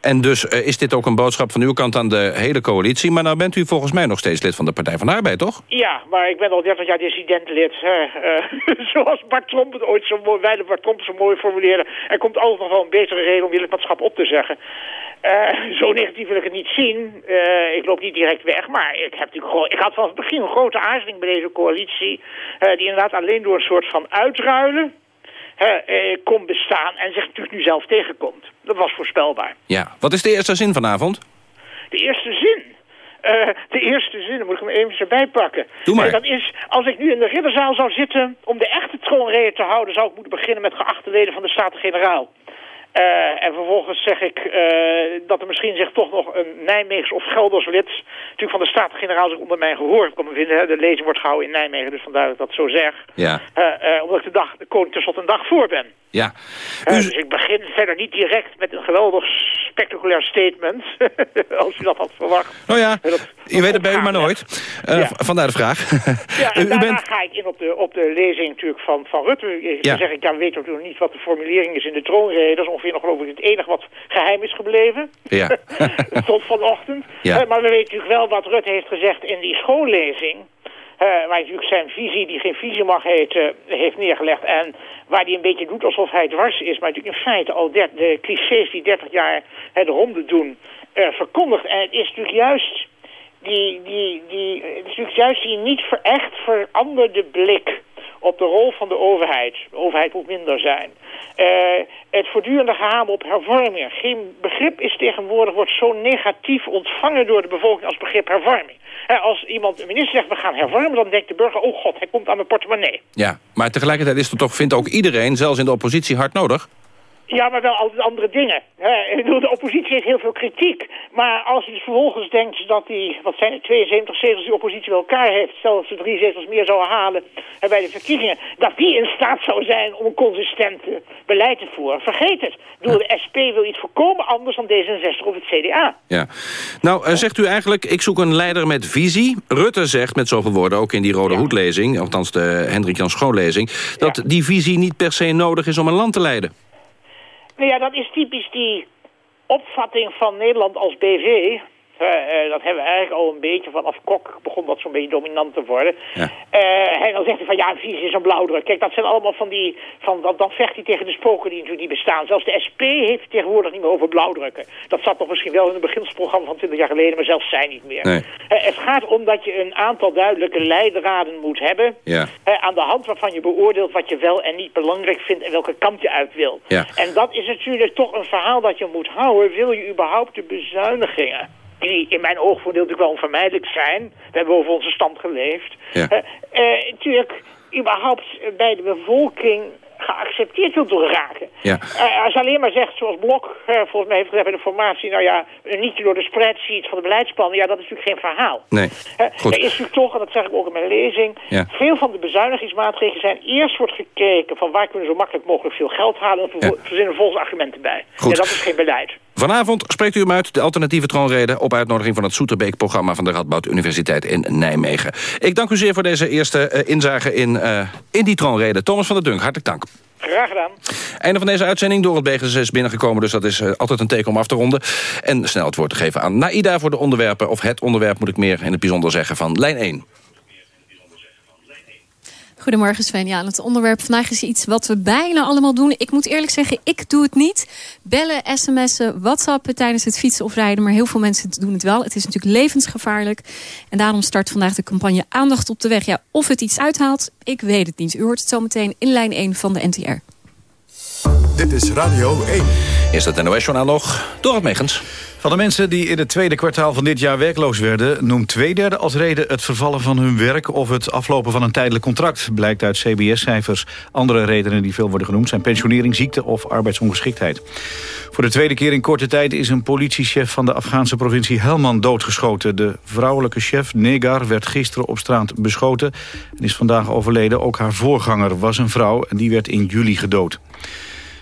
En dus eh, is dit ook een boodschap van uw kant aan de hele coalitie. Maar nou bent u volgens mij nog steeds lid van de Partij van de Arbeid, toch? Ja, maar ik ben al 30 jaar dissidentlid. hè. Eh, zoals Bart Tromp het ooit zo mooi, wijle Bart Tromp zo mooi formuleerde. Er komt altijd wel een betere reden om je lidmaatschap op te zeggen. Eh, zo negatief wil ik het niet zien. Ik loop niet direct weg, maar ik, heb natuurlijk ik had van het begin een grote aarzeling bij deze coalitie. die inderdaad alleen door een soort van uitruilen hè, eh, kon bestaan en zich natuurlijk nu zelf tegenkomt. Dat was voorspelbaar. Ja. Wat is de eerste zin vanavond? De eerste zin. Eh, de eerste zin, dan moet ik hem even erbij pakken. Doe maar. Eh, dat is, als ik nu in de ridderzaal zou zitten om de echte troonrede te houden... zou ik moeten beginnen met geachte leden van de Staten-Generaal. Eh, en vervolgens zeg ik eh, dat er misschien zich toch nog een Nijmeegs of Gelders lid... natuurlijk van de Staten-Generaal zich onder mijn gehoor kan bevinden. Hè. De lezing wordt gehouden in Nijmegen, dus vandaar dat ik dat zo zeg. Ja. Eh, omdat ik de, dag, de koning tenslotte een dag voor ben. Ja. Eh, dus ik begin verder niet direct met een geweldig spectaculair statement. als u dat had verwacht. Nou ja, Dat- je weet het bij u maar nooit. Eh, Ja. Vandaar de vraag. Ja, en u daarna bent... ga ik in op de, op de lezing natuurlijk van, van Rutte. Ja. zeg ik, ja, we weten natuurlijk niet wat de formulering is in de troonrede. Dat is ongeveer nog geloof ik het enige wat geheim is gebleven. Ja. Tot vanochtend. Ja. Eh, maar we weten natuurlijk wel wat Rutte heeft gezegd in die schoollezing. Eh, waar hij natuurlijk zijn visie, die geen visie mag heten, heeft neergelegd. En waar hij een beetje doet alsof hij dwars is. Maar natuurlijk in feite al der- de clichés die 30 jaar de ronde doen, eh, verkondigt. En het is natuurlijk juist die, die, die, het natuurlijk juist die niet ver, echt veranderde blik op de rol van de overheid. De overheid moet minder zijn. Eh, het voortdurende gehamen op hervorming. Geen begrip is tegenwoordig, wordt zo negatief ontvangen door de bevolking als begrip hervorming. Als iemand, een minister zegt we gaan hervormen, dan denkt de burger, oh god, hij komt aan mijn portemonnee. Ja, maar tegelijkertijd is het toch, vindt ook iedereen, zelfs in de oppositie, hard nodig? Ja, maar wel altijd andere dingen. Hè. Ik bedoel, de oppositie heeft heel veel kritiek. Maar als je dus vervolgens denkt dat die, wat zijn het, 72 zetels die oppositie bij elkaar heeft... stel dat ze drie zetels meer zouden halen hè, bij de verkiezingen... dat die in staat zou zijn om een consistent eh, beleid te voeren. Vergeet het. Bedoel, de SP wil iets voorkomen anders dan D66 of het CDA. Ja. Nou, eh, zegt u eigenlijk, ik zoek een leider met visie. Rutte zegt met zoveel woorden, ook in die Rode Hoedlezing... althans de Hendrik Jan Schoonlezing... dat die visie niet per se nodig is om een land te leiden. Nou ja, dat is typisch die opvatting van Nederland als BV. Eh, dat hebben we eigenlijk al een beetje vanaf Kok begon dat zo'n beetje dominant te worden. Eh, en dan zegt hij van ja, een visie is een blauwdruk. Kijk, dat zijn allemaal van die, van, dan, dan vecht hij tegen de spoken die natuurlijk niet bestaan. Zelfs de SP heeft tegenwoordig niet meer over blauwdrukken. Dat zat nog misschien wel in het beginsprogramma van 20 jaar geleden, maar zelfs zij niet meer. Nee. Eh, het gaat om dat je een aantal duidelijke leidraden moet hebben. Ja. Aan de hand waarvan je beoordeelt wat je wel en niet belangrijk vindt en welke kant je uit wil. Ja. En dat is natuurlijk toch een verhaal dat je moet houden. Wil je überhaupt de bezuinigingen, die in mijn oogvoordeel natuurlijk wel onvermijdelijk zijn. We hebben over onze stand geleefd. Ja. Eh, eh, natuurlijk überhaupt bij de bevolking geaccepteerd wil doorraken. Ja. Eh, als je alleen maar zegt, zoals Blok eh, volgens mij heeft gezegd bij de formatie... nou ja, niet door de spreadsheet van de beleidsplannen... ja, dat is natuurlijk geen verhaal. Nee, goed. Er is natuurlijk toch, en dat zeg ik ook in mijn lezing... Ja. veel van de bezuinigingsmaatregelen zijn... eerst wordt gekeken van waar kunnen we zo makkelijk mogelijk veel geld halen... en vervo- verzinnen volgens argumenten bij. Goed. Ja, dat is geen beleid. Vanavond spreekt u hem uit, de alternatieve troonrede... op uitnodiging van het Soeterbeek-programma van de Radboud Universiteit in Nijmegen. Ik dank u zeer voor deze eerste uh, inzage in, uh, in die troonrede. Thomas van der Dunk, hartelijk dank. Graag gedaan. Einde van deze uitzending. Door het Begens is binnengekomen, dus dat is uh, altijd een teken om af te ronden. En snel het woord te geven aan Naida voor de onderwerpen... of het onderwerp moet ik meer in het bijzonder zeggen van lijn 1. Goedemorgen Sven. Ja, het onderwerp vandaag is iets wat we bijna allemaal doen. Ik moet eerlijk zeggen, ik doe het niet. Bellen, sms'en, whatsappen tijdens het fietsen of rijden. Maar heel veel mensen doen het wel. Het is natuurlijk levensgevaarlijk. En daarom start vandaag de campagne Aandacht op de weg. Ja, of het iets uithaalt, ik weet het niet. U hoort het zo meteen in lijn 1 van de NTR. Dit is Radio 1. Is het NOS-journaal nog? Door het Megens. Van de mensen die in het tweede kwartaal van dit jaar werkloos werden... noemt twee derde als reden het vervallen van hun werk... of het aflopen van een tijdelijk contract, blijkt uit CBS-cijfers. Andere redenen die veel worden genoemd zijn pensionering, ziekte of arbeidsongeschiktheid. Voor de tweede keer in korte tijd is een politiechef van de Afghaanse provincie Helmand doodgeschoten. De vrouwelijke chef, Negar, werd gisteren op straat beschoten... en is vandaag overleden. Ook haar voorganger was een vrouw en die werd in juli gedood.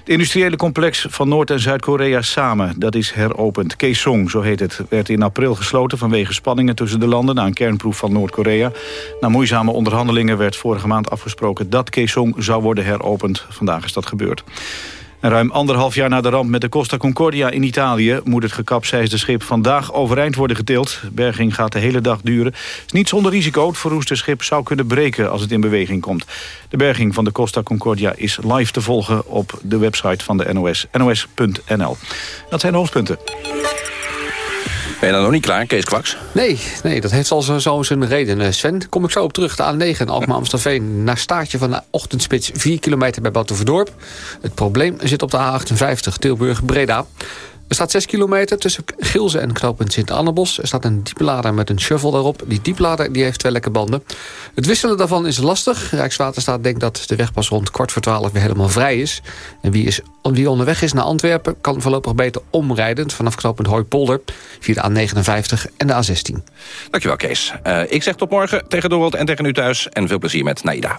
Het industriële complex van Noord- en Zuid-Korea samen, dat is heropend. Kaesong, zo heet het, werd in april gesloten vanwege spanningen tussen de landen na een kernproef van Noord-Korea. Na moeizame onderhandelingen werd vorige maand afgesproken dat Kaesong zou worden heropend. Vandaag is dat gebeurd. Ruim anderhalf jaar na de ramp met de Costa Concordia in Italië... moet het gekapseisde schip vandaag overeind worden getild. Berging gaat de hele dag duren. Is niet zonder risico. Het verroeste schip zou kunnen breken als het in beweging komt. De berging van de Costa Concordia is live te volgen op de website van de NOS. nos.nl. Dat zijn de hoofdpunten. Ben je dan nog niet klaar, Kees Kwaks? Nee, nee dat heeft al zo, zo zijn reden. Sven, kom ik zo op terug. De A9 Alkmaar-Amstelveen. Na staartje van de ochtendspits 4 kilometer bij Batuverdorp. Het probleem zit op de A58 Tilburg-Breda. Er staat 6 kilometer tussen Gilze en knooppunt Sint-Annebos. Er staat een dieplader met een shovel daarop. Die dieplader die heeft twee lekke banden. Het wisselen daarvan is lastig. Rijkswaterstaat denkt dat de weg pas rond kwart voor twaalf weer helemaal vrij is. En wie, is, wie onderweg is naar Antwerpen... kan voorlopig beter omrijdend vanaf knooppunt Hooipolder... via de A59 en de A16. Dankjewel, Kees. Uh, ik zeg tot morgen tegen Dorot en tegen u thuis. En veel plezier met Naida.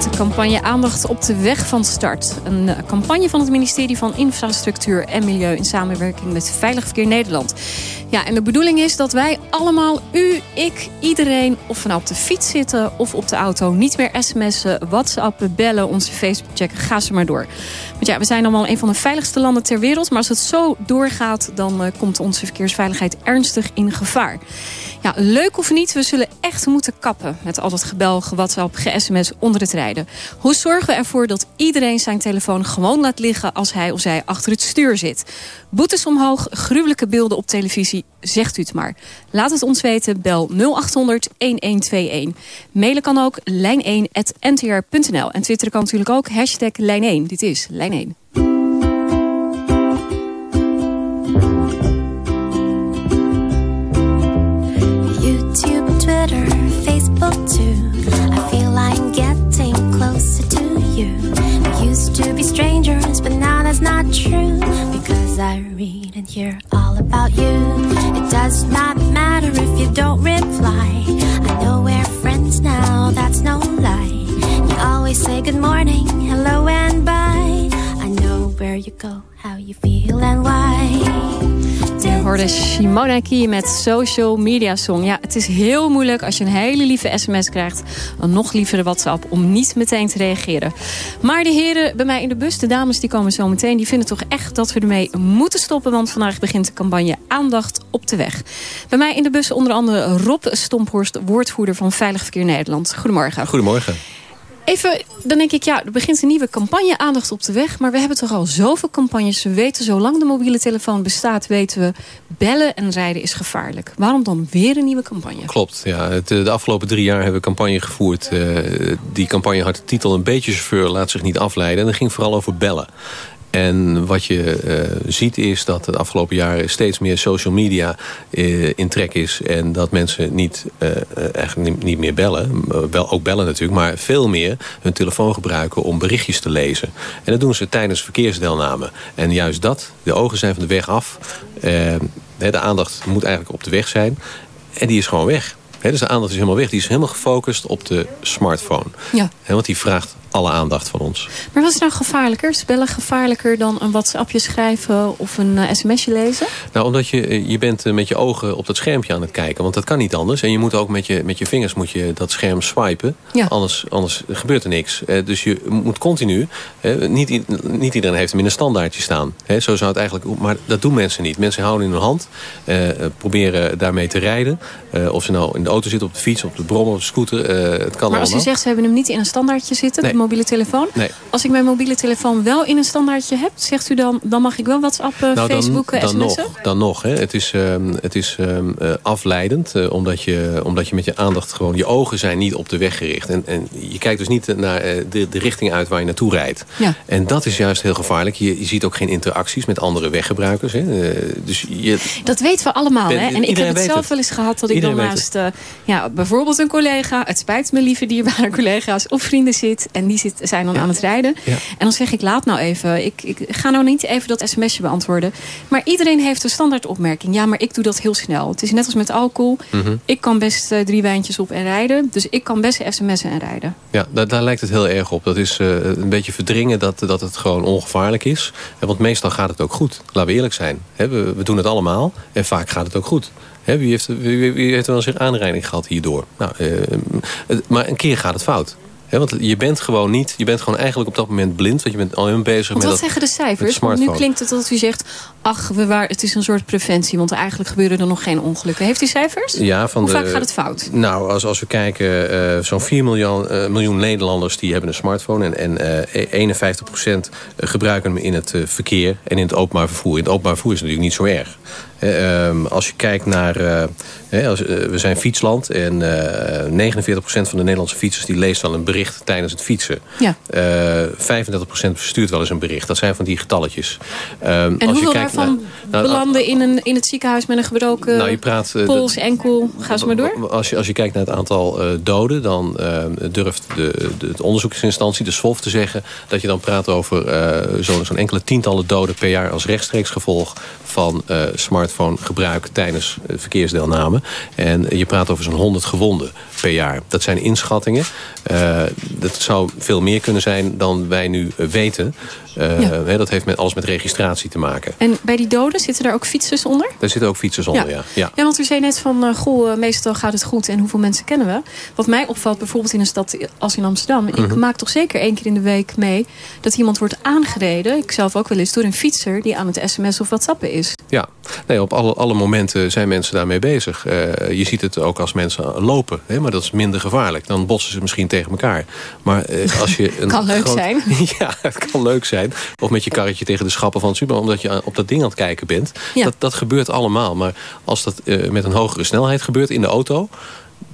De campagne Aandacht op de weg van start. Een uh, campagne van het ministerie van Infrastructuur en Milieu... in samenwerking met Veilig Verkeer Nederland. Ja, en de bedoeling is dat wij allemaal, u, ik, iedereen... of we nou op de fiets zitten of op de auto... niet meer sms'en, whatsappen, bellen, onze Facebook checken. Ga ze maar door. Want ja, we zijn allemaal een van de veiligste landen ter wereld... maar als het zo doorgaat, dan uh, komt onze verkeersveiligheid ernstig in gevaar. Ja, leuk of niet, we zullen echt moeten kappen... met al dat gebel, gewhatsapp, ge-sms onder het rijden. Hoe zorgen we ervoor dat iedereen zijn telefoon gewoon laat liggen... als hij of zij achter het stuur zit? Boetes omhoog, gruwelijke beelden op televisie, zegt u het maar. Laat het ons weten, bel 0800-1121. Mailen kan ook lijn1.ntr.nl. En twitteren kan natuurlijk ook, hashtag lijn1. Dit is Lijn 1. YouTube, Twitter, Facebook too. I feel I'm getting closer to you. We used to be strangers, but now that's not true. Because I read and hear all about you. It does not don't reply. I know we're friends now, that's no lie. You always say good morning, hoorde Shimona Key met Social Media Song. Ja, het is heel moeilijk als je een hele lieve sms krijgt... een nog lievere WhatsApp om niet meteen te reageren. Maar de heren bij mij in de bus, de dames die komen zo meteen... die vinden toch echt dat we ermee moeten stoppen... want vandaag begint de campagne Aandacht op de weg. Bij mij in de bus onder andere Rob Stomphorst... woordvoerder van Veilig Verkeer Nederland. Goedemorgen. Goedemorgen. Even, dan denk ik, ja, er begint een nieuwe campagne aandacht op de weg. Maar we hebben toch al zoveel campagnes. We weten, zolang de mobiele telefoon bestaat, weten we... bellen en rijden is gevaarlijk. Waarom dan weer een nieuwe campagne? Klopt, ja. Het, de afgelopen drie jaar hebben we campagne gevoerd. Uh, die campagne had de titel Een beetje chauffeur laat zich niet afleiden. En dat ging vooral over bellen. En wat je uh, ziet is dat de afgelopen jaren steeds meer social media uh, in trek is. En dat mensen niet, uh, eigenlijk niet, meer bellen. Wel, ook bellen natuurlijk. Maar veel meer hun telefoon gebruiken om berichtjes te lezen. En dat doen ze tijdens verkeersdeelname. En juist dat, de ogen zijn van de weg af. de aandacht moet eigenlijk op de weg zijn. En die is gewoon weg. He, dus de aandacht is helemaal weg. Die is helemaal gefocust op de smartphone. Ja. He, want die vraagt alle aandacht van ons. Maar wat is nou gevaarlijker? Is bellen gevaarlijker dan een WhatsAppje schrijven of een uh, sms'je lezen? Nou, omdat je, je bent met je ogen op dat schermpje aan het kijken. Want dat kan niet anders. En je moet ook met je, met je vingers moet je dat scherm swipen. Ja. Anders, anders gebeurt er niks. Uh, dus je moet continu... Uh, niet, niet iedereen heeft hem in een standaardje staan. He, zo zou het eigenlijk... Maar dat doen mensen niet. Mensen houden in hun hand. proberen daarmee te rijden. of ze nou in de auto zitten, op de fiets, op de brommer, op de scooter. het kan maar allemaal. als u zegt, ze hebben hem niet in een standaardje zitten... Nee mobiele telefoon. Nee. Als ik mijn mobiele telefoon wel in een standaardje heb, zegt u dan, dan mag ik wel WhatsAppen, nou, Facebook, dan, dan sms'en? nog, dan nog. Hè. Het is, um, het is um, uh, afleidend, uh, omdat, je, omdat je met je aandacht gewoon... je ogen zijn niet op de weg gericht. En, en je kijkt dus niet naar uh, de, de richting uit waar je naartoe rijdt. Ja. En dat is juist heel gevaarlijk. Je, je ziet ook geen interacties met andere weggebruikers. Hè. dus je, dat weten we allemaal. Ben, hè? En ik heb het zelf het. wel eens gehad dat ik dan naast ja, bijvoorbeeld een collega... het spijt me lieve dierbare collega's of vrienden zit... en zit, zijn dan ja. aan het rijden. Ja. En dan zeg ik, laat nou even. Ik, ik ga nou niet even dat sms'je beantwoorden. Maar iedereen heeft een standaard opmerking. Ja, maar ik doe dat heel snel. Het is net als met alcohol. Mm -hmm. Ik kan best uh, drie wijntjes op en rijden. Dus ik kan best sms'en en rijden. Ja, daar, daar, lijkt het heel erg op. Dat is uh, een beetje verdringen dat, dat het gewoon ongevaarlijk is. Want meestal gaat het ook goed. Laten we eerlijk zijn. We, we doen het allemaal. En vaak gaat het ook goed. He, wie, heeft, wie, wie heeft wel eens een aanrijding gehad hierdoor? Nou, uh, maar een keer gaat het fout. He, want je bent gewoon niet, je bent gewoon eigenlijk op dat moment blind. Want je bent al helemaal bezig want met wat dat, zeggen de cijfers? Want nu klinkt het dat u zegt, ach, we waar, het is een soort preventie. Want eigenlijk gebeuren er nog geen ongelukken. Heeft u cijfers? Ja, van Hoe de, vaak gaat het fout? Nou, als, als we kijken, uh, zo'n 4 miljoen, uh, miljoen Nederlanders die hebben een smartphone. En, en uh, 51% gebruiken hem in het verkeer en in het openbaar vervoer. In het openbaar vervoer is het natuurlijk niet zo erg. Uh, als je kijkt naar... Uh, als, uh, we zijn fietsland en 49% van de Nederlandse fietsers... die leest wel een bericht tijdens het fietsen. Ja. 35% verstuurt wel eens een bericht. Dat zijn van die getalletjes. Ehm, en als hoeveel je kijkt daarvan naar, belanden in, een, in het ziekenhuis... met een gebroken nou, je praat, pols, enkel? Ga eens maar door. Als je, als je kijkt naar het aantal doden... dan durft de, de, de onderzoeksinstantie, de SWOF, te zeggen... dat je dan praat over zo'n zo enkele tientallen doden per jaar... als rechtstreeks gevolg van smartphonegebruik tijdens verkeersdeelname. En je praat over zo'n 100 gewonden per jaar. Dat zijn inschattingen. Uh, dat zou veel meer kunnen zijn dan wij nu weten. Uh, ja. dat heeft met, alles met registratie te maken. En bij die doden zitten daar ook fietsers onder? Daar zitten ook fietsers onder, ja. Ja, ja want u zei net van, uh, goh, meestal gaat het goed en hoeveel mensen kennen we? Wat mij opvalt, bijvoorbeeld in een stad als in Amsterdam... Mm -hmm. ik maak toch zeker één keer in de week mee... dat iemand wordt aangereden, ik zelf ook wel eens... door een fietser die aan het sms of whatsappen is. Ja, nee, op alle, alle momenten zijn mensen daarmee bezig. Uh, je ziet het ook als mensen lopen, hè, maar dat is minder gevaarlijk. Dan botsen ze misschien tegen elkaar. Maar als je een kan leuk groot... zijn. ja, het kan leuk zijn. Of met je karretje tegen de schappen van het super, omdat je op dat ding aan het kijken bent. Ja. Dat, dat gebeurt allemaal. Maar als dat uh, met een hogere snelheid gebeurt in de auto...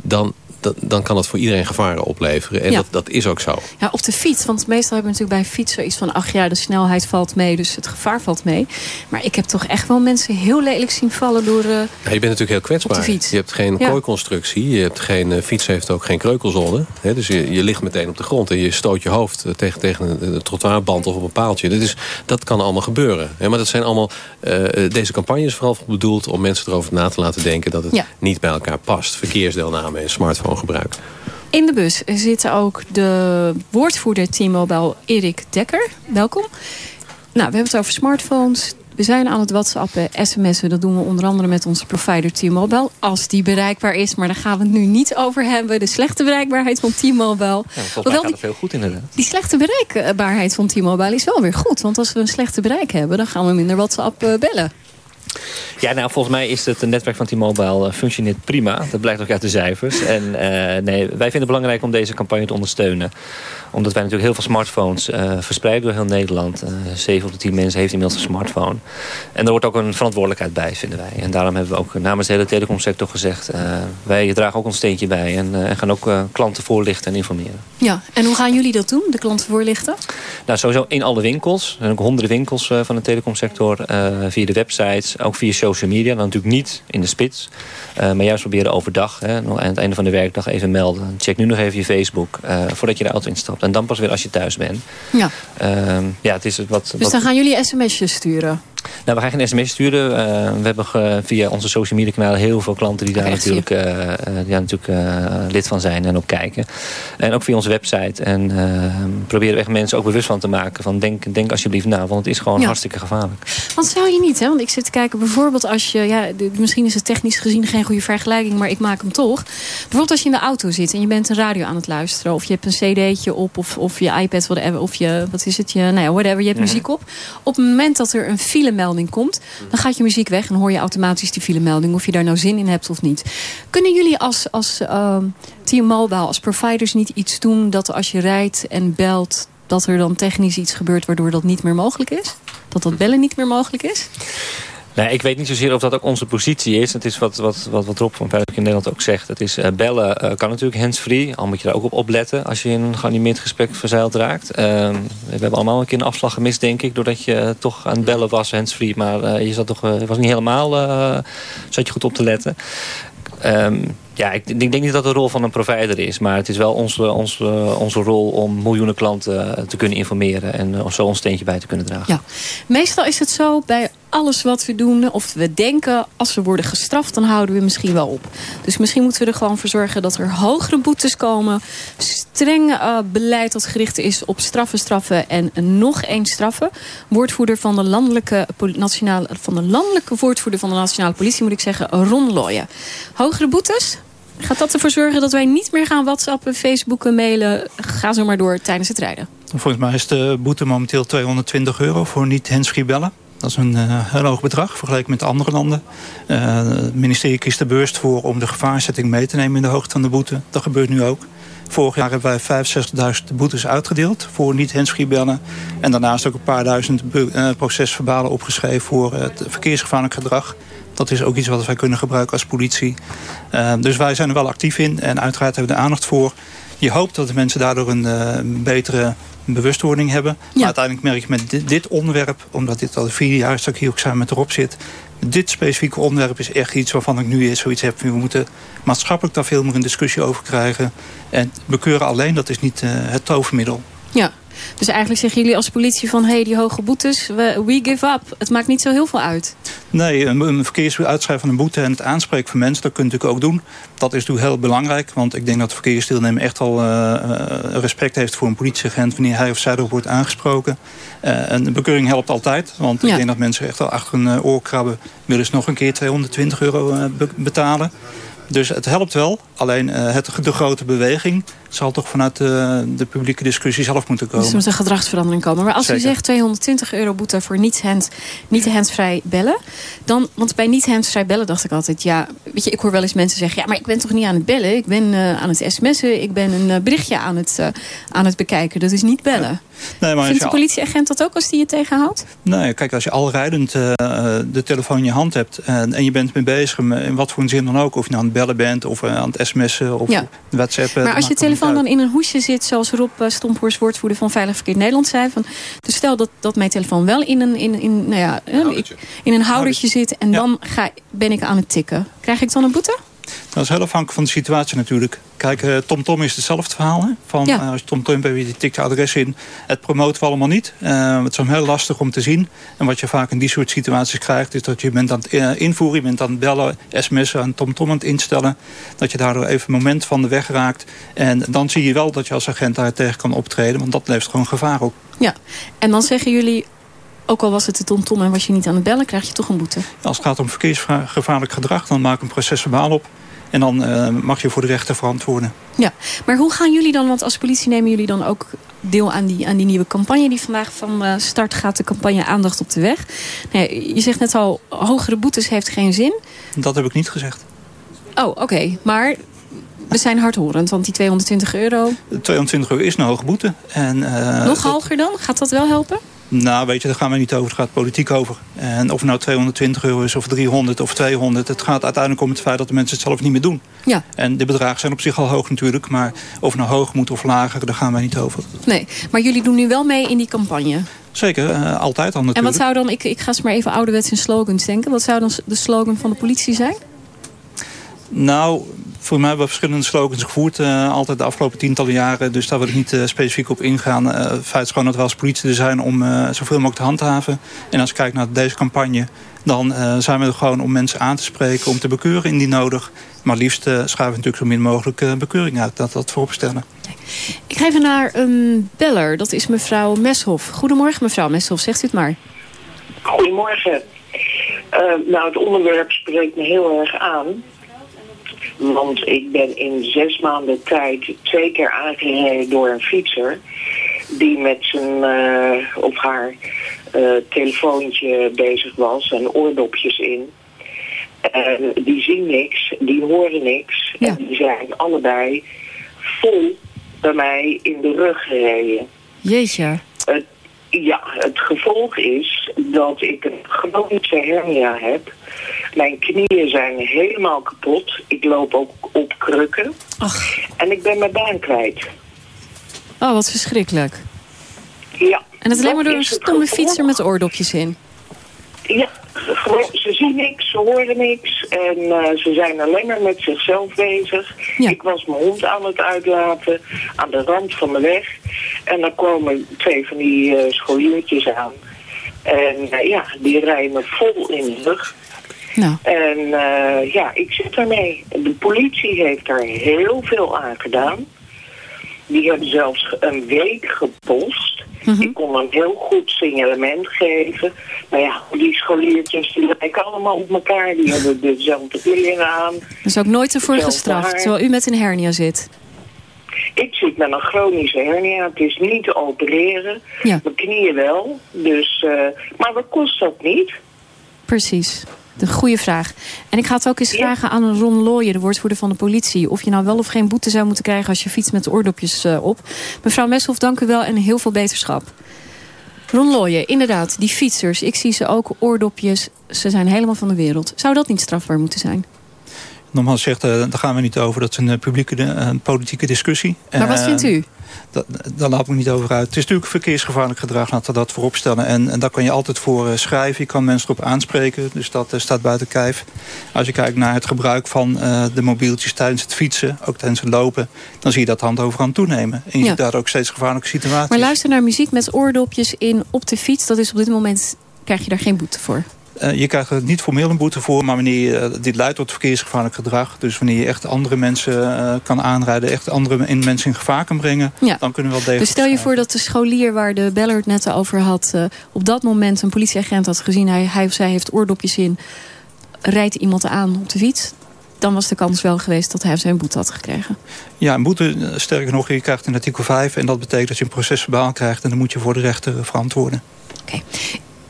dan dat, dan kan dat voor iedereen gevaren opleveren. En Ja. dat, dat is ook zo. Ja, op de fiets. Want meestal hebben we natuurlijk bij fietsen iets van... ach ja, de snelheid valt mee, dus het gevaar valt mee. Maar ik heb toch echt wel mensen heel lelijk zien vallen door... Uh, Ja, je bent natuurlijk heel kwetsbaar. Op de fiets. Je hebt geen Ja. kooiconstructie. Je hebt geen, uh, fiets heeft ook geen kreukelzone. Hè, dus je, je ligt meteen op de grond. En je stoot je hoofd uh, tegen, tegen een, een trottoirband of op een paaltje. Dat, is, dat kan allemaal gebeuren. Hè, maar dat zijn allemaal... uh, deze campagne is vooral bedoeld om mensen erover na te laten denken... dat het niet bij elkaar past. Verkeersdeelname en In de bus zit ook de woordvoerder T-Mobile Erik Dekker. Welkom. Nou, we hebben het over smartphones. We zijn aan het whatsappen, sms'en. Dat doen we onder andere met onze provider T-Mobile. Als die bereikbaar is, maar daar gaan we het nu niet over hebben. De slechte bereikbaarheid van T-Mobile. Ja, Hoewel gaat het veel goed inderdaad. Die slechte bereikbaarheid van T-Mobile is wel weer goed. Want als we een slechte bereik hebben, dan gaan we minder WhatsApp eh, bellen. Ja, nou, volgens mij is het netwerk van T-Mobile eh, functioneert prima. Dat blijkt ook uit de cijfers. En eh, nee, wij vinden het belangrijk om deze campagne te ondersteunen. Omdat wij natuurlijk heel veel smartphones eh, verspreiden door heel Nederland. Eh 7 op de 10 mensen heeft inmiddels een smartphone. En er wordt ook een verantwoordelijkheid bij, vinden wij. En daarom hebben we ook namens de hele telecomsector gezegd... wij dragen ook ons steentje bij en, gaan ook klanten voorlichten en informeren. Ja, en hoe gaan jullie dat doen, de klanten voorlichten? Nou, sowieso in alle winkels. Er zijn ook honderden winkels van de telecomsector. via de websites, ook via social media. Dan natuurlijk niet in de spits. maar juist proberen overdag, hè, aan het einde van de werkdag even melden. Check nu nog even je Facebook voordat je de auto instapt. En dan pas weer als je thuis bent. Ja. Ehm, ja, het is wat, Dus dan gaan jullie sms'jes sturen? Nou, we gaan geen sms sturen. Uh, we hebben ge, via onze social media kanalen heel veel klanten die daar natuurlijk, uh, die daar natuurlijk uh, lid van zijn en op kijken. En ook via onze website. En proberen we echt mensen ook bewust van te maken. Van denk, denk alsjeblieft na, want het is gewoon Ja. hartstikke gevaarlijk. Want zou je niet, hè? Want ik zit te kijken, bijvoorbeeld als je... Ja, de- misschien is het technisch gezien geen goede vergelijking, maar ik maak hem toch. Bijvoorbeeld als je in de auto zit en je bent een radio aan het luisteren... of je hebt een cd'tje op, of, of je iPad, whatever, of je, wat is het, je, nou ja, whatever, je hebt Mhm. muziek op. Op het moment dat er een filemelding komt, dan gaat je muziek weg... en hoor je automatisch die filemelding, of je daar nou zin in hebt of niet. Kunnen jullie als, als ehm, T-Mobile, als providers niet iets doen... dat als je rijdt en belt, dat er dan technisch iets gebeurt... waardoor dat niet meer mogelijk is? Dat dat bellen niet meer mogelijk is? Nee, ik weet niet zozeer of dat ook onze positie is. Het is wat, wat, wat, wat Rob van Veilig in Nederland ook zegt. Het is eh, bellen eh, kan natuurlijk handsfree. Al moet je daar ook op opletten als je in een geanimeerd gesprek verzeild raakt. Ehm, we hebben allemaal een keer een afslag gemist, denk ik. Doordat je eh, toch aan het bellen was, handsfree. Maar je zat toch, was niet helemaal... zat je goed op te letten. Ehm, ja, ik, denk niet dat de rol van een provider is. Maar het is wel onze, onze, onze rol om miljoenen klanten te kunnen informeren. En zo ons steentje bij te kunnen dragen. Ja. Meestal is het zo bij alles wat we doen, of we denken, als we worden gestraft, dan houden we misschien wel op. Dus misschien moeten we er gewoon voor zorgen dat er hogere boetes komen. Streng eh, beleid dat gericht is op straffen, straffen en nog één straffen. Woordvoerder van de landelijke, nationale, van de landelijke woordvoerder van de nationale politie, moet ik zeggen, Ron Looyen. Hogere boetes? Gaat dat ervoor zorgen dat wij niet meer gaan whatsappen, facebooken, mailen? Ga zo maar door tijdens het rijden. Volgens mij is de boete momenteel 220 euro voor niet handsfree bellen. Dat is een eh, heel hoog bedrag vergeleken met andere landen. Eh, het ministerie kiest er bewust voor om de gevaarzetting mee te nemen in de hoogte van de boete. Dat gebeurt nu ook. Vorig jaar hebben wij 65.000 boetes uitgedeeld voor niet handsfree bellen. En daarnaast ook een paar duizend eh, procesverbalen opgeschreven voor het verkeersgevaarlijk gedrag. Dat is ook iets wat wij kunnen gebruiken als politie. Dus wij zijn er wel actief in en uiteraard hebben we de aandacht voor. Je hoopt dat de mensen daardoor een betere bewustwording hebben. Maar uiteindelijk merk je met dit, dit onderwerp, omdat dit al de vierde jaar is dat ik hier ook samen met erop zit. Dit specifieke onderwerp is echt iets waarvan ik nu eens zoiets heb. We moeten maatschappelijk daar veel meer een discussie over krijgen. En bekeuren alleen, dat is niet eh, het tovermiddel. Ja, dus eigenlijk zeggen jullie als politie van... hé, hey, die hoge boetes, we, we give up. Het maakt niet zo heel veel uit. Nee, een, een verkeersuitschrijven van een boete en het aanspreken van mensen, dat kun je natuurlijk ook doen. Dat is natuurlijk heel belangrijk, want ik denk dat de verkeersdeelnemer echt al eh, eh, respect heeft voor een politieagent wanneer hij of zij erop wordt aangesproken. Eh, en de bekeuring helpt altijd, want Ja. ik denk dat mensen echt al achter een eh, oor krabben, willen ze nog een keer 220 euro eh, be- betalen. Dus het helpt wel, alleen eh, het, de grote beweging zal toch vanuit de, de publieke discussie zelf moeten komen. Dus er moet een gedragsverandering komen. Maar als u zegt 220 euro boete voor niet, hand, niet bellen... dan, want bij niet handsvrij bellen dacht ik altijd... ja, weet je, ik hoor wel eens mensen zeggen... ja, maar ik ben toch niet aan het bellen? Ik ben eh, aan het sms'en, ik ben een eh, berichtje aan het, eh, aan het bekijken. Dat is niet bellen. Nee, maar Vindt de politieagent dat ook als die je tegenhoudt? Nee, kijk, als je al rijdend eh, de telefoon in je hand hebt en, en je bent mee bezig, in wat voor een zin dan ook, of je nou aan het bellen bent of eh, aan het sms'en of Ja. whatsappen. Maar als je telefoon dan in een hoesje zit, zoals Rob uh, Stomphorst, woordvoerder van Veilig Verkeer Nederland, zei. Van, dus stel dat, dat mijn telefoon wel in een, in, in, nou ja, eh, ik- in een houdertje zit en dan ga, ben ik aan het tikken. Krijg ik dan een boete? Dat is heel afhankelijk van de situatie natuurlijk. Kijk, eh, TomTom is hetzelfde verhaal. Hè? Van, Ja. eh, als TomTom hebt, je tikt je adres in. Het promoten we allemaal niet. Eh, het is hem heel lastig om te zien. En wat je vaak in die soort situaties krijgt... is dat je bent aan het invoeren, je bent aan het bellen... sms'en, aan TomTom aan het instellen. Dat je daardoor even een moment van de weg raakt. En dan zie je wel dat je als agent daar tegen kan optreden. Want dat levert gewoon gevaar op. Ja. En dan zeggen jullie, ook al was het de TomTom en was je niet aan het bellen, krijg je toch een boete. Als het gaat om verkeersgevaarlijk gedrag... dan maak een procesverbaal op. En dan eh, mag je voor de rechter verantwoorden. Ja, maar hoe gaan jullie dan, want als politie nemen jullie dan ook deel aan die, aan die nieuwe campagne die vandaag van eh, start gaat, de campagne Aandacht op de Weg. Nou je zegt net al, hogere boetes heeft geen zin. Dat heb ik niet gezegd. Oh, oké, maar we zijn hardhorend, want die 220 euro, 220 euro is een hoge boete. En, eh, nog hoger dan? Gaat dat wel helpen? Nou, weet je, daar gaan we niet over. Het gaat politiek over. En of het nou 220 euro is, of 300 of 200... het gaat uiteindelijk om het feit dat de mensen het zelf niet meer doen. Ja. En de bedragen zijn op zich al hoog natuurlijk. Maar of het nou hoog moet of lager, daar gaan wij niet over. Nee, maar jullie doen nu wel mee in die campagne. Zeker, eh, altijd al natuurlijk. En wat zou dan, ik, ik ga eens maar even ouderwets in slogans denken. Wat zou dan de slogan van de politie zijn? Nou, voor mij hebben we verschillende slogans gevoerd. eh, altijd de afgelopen tientallen jaren. Dus daar wil ik niet eh, specifiek op ingaan. Eh, het feit is gewoon dat we als politie er zijn om eh, zoveel mogelijk te handhaven. En als ik kijk naar deze campagne... dan eh, zijn we er gewoon om mensen aan te spreken, om te bekeuren indien nodig. Maar liefst schuiven we natuurlijk zo min mogelijk bekeuring uit. Dat dat voorop stellen. Ik ga even naar een beller. Dat is mevrouw Meshoff. Goedemorgen mevrouw Meshoff, zegt u het maar. Goedemorgen. Eh, nou, het onderwerp spreekt me heel erg aan. Want ik ben in zes maanden tijd twee keer aangereden door een fietser. Die met zijn eh, of haar eh, telefoontje bezig was en oordopjes in. En die zien niks, die horen niks. En die zijn allebei vol bij mij in de rug gereden. Jeetje. Het, ja, het gevolg is dat ik een chronische hernia heb. Mijn knieën zijn helemaal kapot. Ik loop ook op krukken. En ik ben mijn baan kwijt. Oh, wat verschrikkelijk. Ja. En dat is alleen maar door een het stomme fietser met oordopjes in. Ja, ze zien niks, ze horen niks en eh, ze zijn alleen maar met zichzelf bezig. Ik was mijn hond aan het uitlaten aan de rand van de weg. En dan komen twee van die scholiertjes aan. En eh, ja, die rijden vol in de rug. Nou. En ja, ik zit ermee. De politie heeft daar heel veel aan gedaan. Die hebben zelfs een week gepost. Ik kon een heel goed signalement geven. Maar ja, die scholiertjes die lijken allemaal op elkaar. Die hebben dezelfde kleren aan. Dus ook nooit ervoor gestraft, haar. terwijl u met een hernia zit. Ik zit met een chronische hernia. Het is niet te opereren. Ja. Mijn knieën wel. Dus, eh, maar wat kost dat niet? Precies. De goede vraag. En ik ga het ook eens vragen aan Ron Looyen, de woordvoerder van de politie... of je nou wel of geen boete zou moeten krijgen als je fietst met de oordopjes eh, op. Mevrouw Meshoff, dank u wel en heel veel beterschap. Ron Looyen, inderdaad, die fietsers. Ik zie ze ook, oordopjes. Ze zijn helemaal van de wereld. Zou dat niet strafbaar moeten zijn? Nogmaals zegt, eh, daar gaan we niet over. Dat is een eh, publieke, een politieke discussie. Maar wat Eh, vindt u? Dat, daar laat ik me niet over uit. Het is natuurlijk verkeersgevaarlijk gedrag, laten we dat voorop stellen. En, en daar kan je altijd voor eh, schrijven. Je kan mensen erop aanspreken, dus dat eh, staat buiten kijf. Als je kijkt naar het gebruik van eh, de mobieltjes tijdens het fietsen, ook tijdens het lopen... dan zie je dat hand over hand toenemen. En je Ja. ziet daar ook steeds gevaarlijke situaties. Maar luister naar muziek met oordopjes in op de fiets. Dat is op dit moment, krijg je daar geen boete voor. Eh, je krijgt er niet formeel een boete voor, maar wanneer je, eh, dit leidt tot verkeersgevaarlijk gedrag... dus wanneer je echt andere mensen eh, kan aanrijden... echt andere in, mensen in gevaar kan brengen... Ja. dan kunnen we wel degelijk... Dus stel je voor dat de scholier waar de beller het net over had... op dat moment een politieagent had gezien... Hij, hij of zij heeft oordopjes in, rijdt iemand aan op de fiets... dan was de kans wel geweest dat hij of zij een boete had gekregen. Ja, een boete, sterker nog, je krijgt een artikel 5... en dat betekent dat je een procesverbaal krijgt... en dan moet je voor de rechter verantwoorden.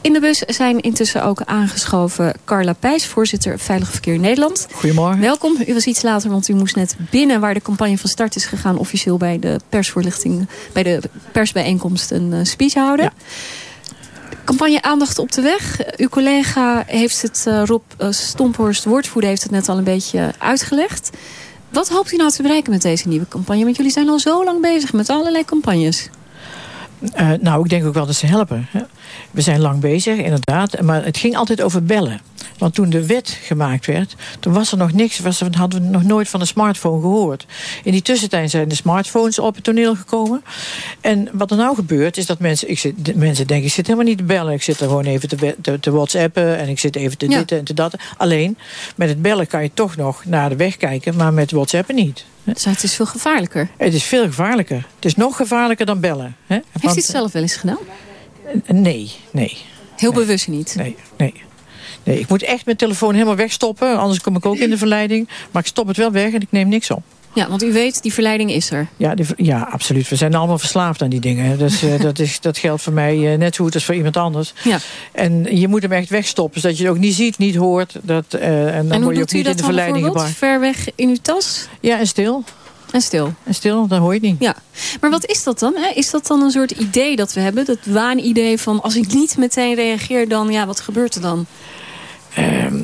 In de bus zijn intussen ook aangeschoven Carla Pijs... voorzitter Veilig Verkeer Nederland. Goedemorgen. Welkom. U was iets later, want u moest net binnen... waar de campagne van start is gegaan... officieel bij de persvoorlichting... bij de persbijeenkomst een eh, speech houden. Campagne Aandacht op de weg. Uw collega heeft het, eh, Rob eh, Stomphorst, woordvoerder, heeft het net al een beetje uitgelegd. Wat hoopt u nou te bereiken met deze nieuwe campagne? Want jullie zijn al zo lang bezig met allerlei campagnes. Eh, nou, ik denk ook wel dat ze helpen. We zijn lang bezig, inderdaad. Maar het ging altijd over bellen. Want toen de wet gemaakt werd, toen was er nog niks. Was er, hadden we nog nooit van een smartphone gehoord. In die tussentijd zijn de smartphones op het toneel gekomen. En wat er nou gebeurt, is dat mensen... Ik zit, de mensen denken, ik zit helemaal niet te bellen. Ik zit er gewoon even te, te, te whatsappen. En ik zit even te Ja. dit en te dat. Alleen, met het bellen kan je toch nog naar de weg kijken. Maar met whatsappen niet. Dus het is veel gevaarlijker. Het is veel gevaarlijker. Het is nog gevaarlijker dan bellen. Hè? Heeft u het zelf wel eens gedaan? Nee, nee. Heel bewust niet? Nee, nee. Nee, ik moet echt mijn telefoon helemaal wegstoppen. Anders kom ik ook in de verleiding. Maar ik stop het wel weg en ik neem niks op. Ja, want u weet, die verleiding is er. Ja, die- ja absoluut. We zijn allemaal verslaafd aan die dingen. Dus, dat, is, dat geldt voor mij eh, net zo goed als voor iemand anders. Ja. En je moet hem echt wegstoppen. Zodat je het ook niet ziet, niet hoort. Dat, eh, en dan en word je ook niet in dat de dan verleiding gebracht. Ver weg in uw tas? Ja, en stil. En stil. En stil, dan hoor je het niet. Ja, maar wat is dat dan? Hè? Is dat dan een soort idee dat we hebben? Dat waanidee van als ik niet meteen reageer, dan ja, wat gebeurt er dan? Ehm,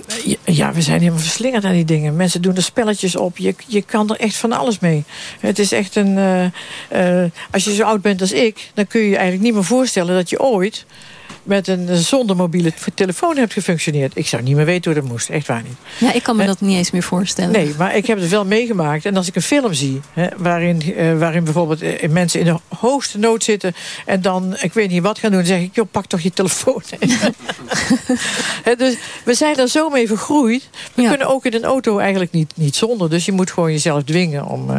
ja, we zijn helemaal verslingerd aan die dingen. Mensen doen er spelletjes op. Je, je kan er echt van alles mee. Het is echt een... eh, eh, als je zo oud bent als ik... dan kun je je eigenlijk niet meer voorstellen dat je ooit... met een zonder mobiele telefoon hebt gefunctioneerd. Ik zou niet meer weten hoe dat moest. Echt waar niet. Ja, ik kan me dat niet eens meer voorstellen. Nee, maar ik heb het wel meegemaakt. En als ik een film zie, hè, waarin, eh, waarin bijvoorbeeld eh, mensen in de hoogste nood zitten... en dan, ik weet niet wat gaan doen, dan zeg ik... joh, pak toch je telefoon. Hè, dus we zijn er zo mee vergroeid. We kunnen ook in een auto eigenlijk niet, niet zonder. Dus je moet gewoon jezelf dwingen om... eh,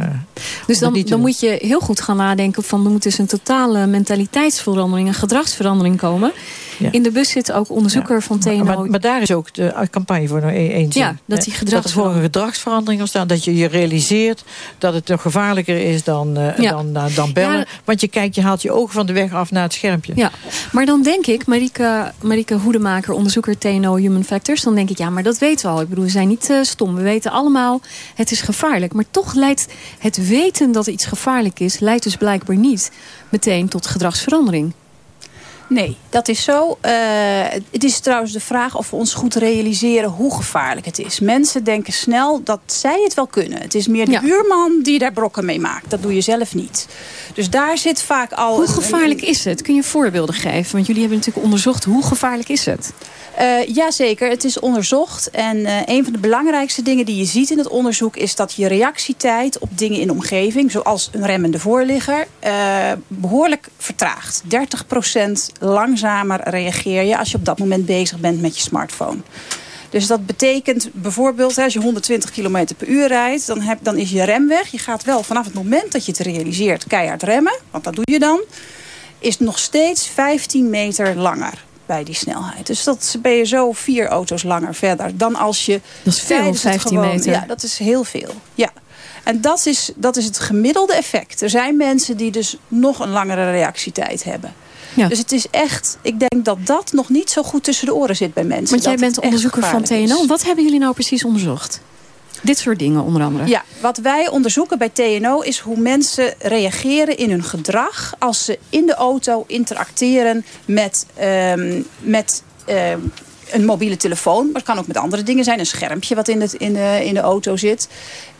Dus om dan, dan doen. moet je heel goed gaan nadenken van er moet dus een totale mentaliteitsverandering, een gedragsverandering komen. Ja. In de bus zit ook onderzoeker van TNO. Maar, maar daar is ook de campagne voor nou één zin. Ja, dat die Dat er voor een gedragsverandering al staat. Dat je je realiseert dat het nog gevaarlijker is dan, eh, Ja. dan, dan, dan bellen. Want je kijkt, je haalt je ogen van de weg af naar het schermpje. Ja, maar dan denk ik, Marike, Marike Hoedemaker, onderzoeker TNO Human Factors... dan denk ik, ja, maar dat weten we al. Ik bedoel, we zijn niet eh, stom. We weten allemaal, het is gevaarlijk. Maar toch leidt het weten dat iets gevaarlijk is... leidt dus blijkbaar niet meteen tot gedragsverandering. Nee, dat is zo. Eh, het is trouwens de vraag of we ons goed realiseren hoe gevaarlijk het is. Mensen denken snel dat zij het wel kunnen. Het is meer de buurman die daar brokken mee maakt. Dat doe je zelf niet. Dus daar zit vaak al... Hoe een- gevaarlijk is het? Kun je voorbeelden geven? Want jullie hebben natuurlijk onderzocht, hoe gevaarlijk is het? Eh Jazeker, het is onderzocht. En eh, een van de belangrijkste dingen die je ziet in het onderzoek... is dat je reactietijd op dingen in de omgeving... zoals een remmende voorligger, eh, behoorlijk vertraagt. 30% langzamer reageer je als je op dat moment bezig bent met je smartphone. Dus dat betekent bijvoorbeeld, hè, als je 120 km per uur rijdt... Dan, heb, dan is je rem weg. Je gaat wel vanaf het moment dat je het realiseert keihard remmen. Want dat doe je dan. Is nog steeds 15 meter langer bij die snelheid. Dus dat ben je zo vier auto's langer verder dan als je... Dat is veel, tijdens het 15 gewoon- meter. Ja, dat is heel veel. Ja. En dat is, dat is het gemiddelde effect. Er zijn mensen die dus nog een langere reactietijd hebben. Ja. Dus het is echt, ik denk dat dat nog niet zo goed tussen de oren zit bij mensen. Want jij bent onderzoeker van is. TNO. Wat hebben jullie nou precies onderzocht? Dit soort dingen onder andere. Ja, wat wij onderzoeken bij TNO is hoe mensen reageren in hun gedrag als ze in de auto interacteren met, ehm, met ehm, een mobiele telefoon. Maar het kan ook met andere dingen zijn. Een schermpje wat in, het, in, de, in de auto zit.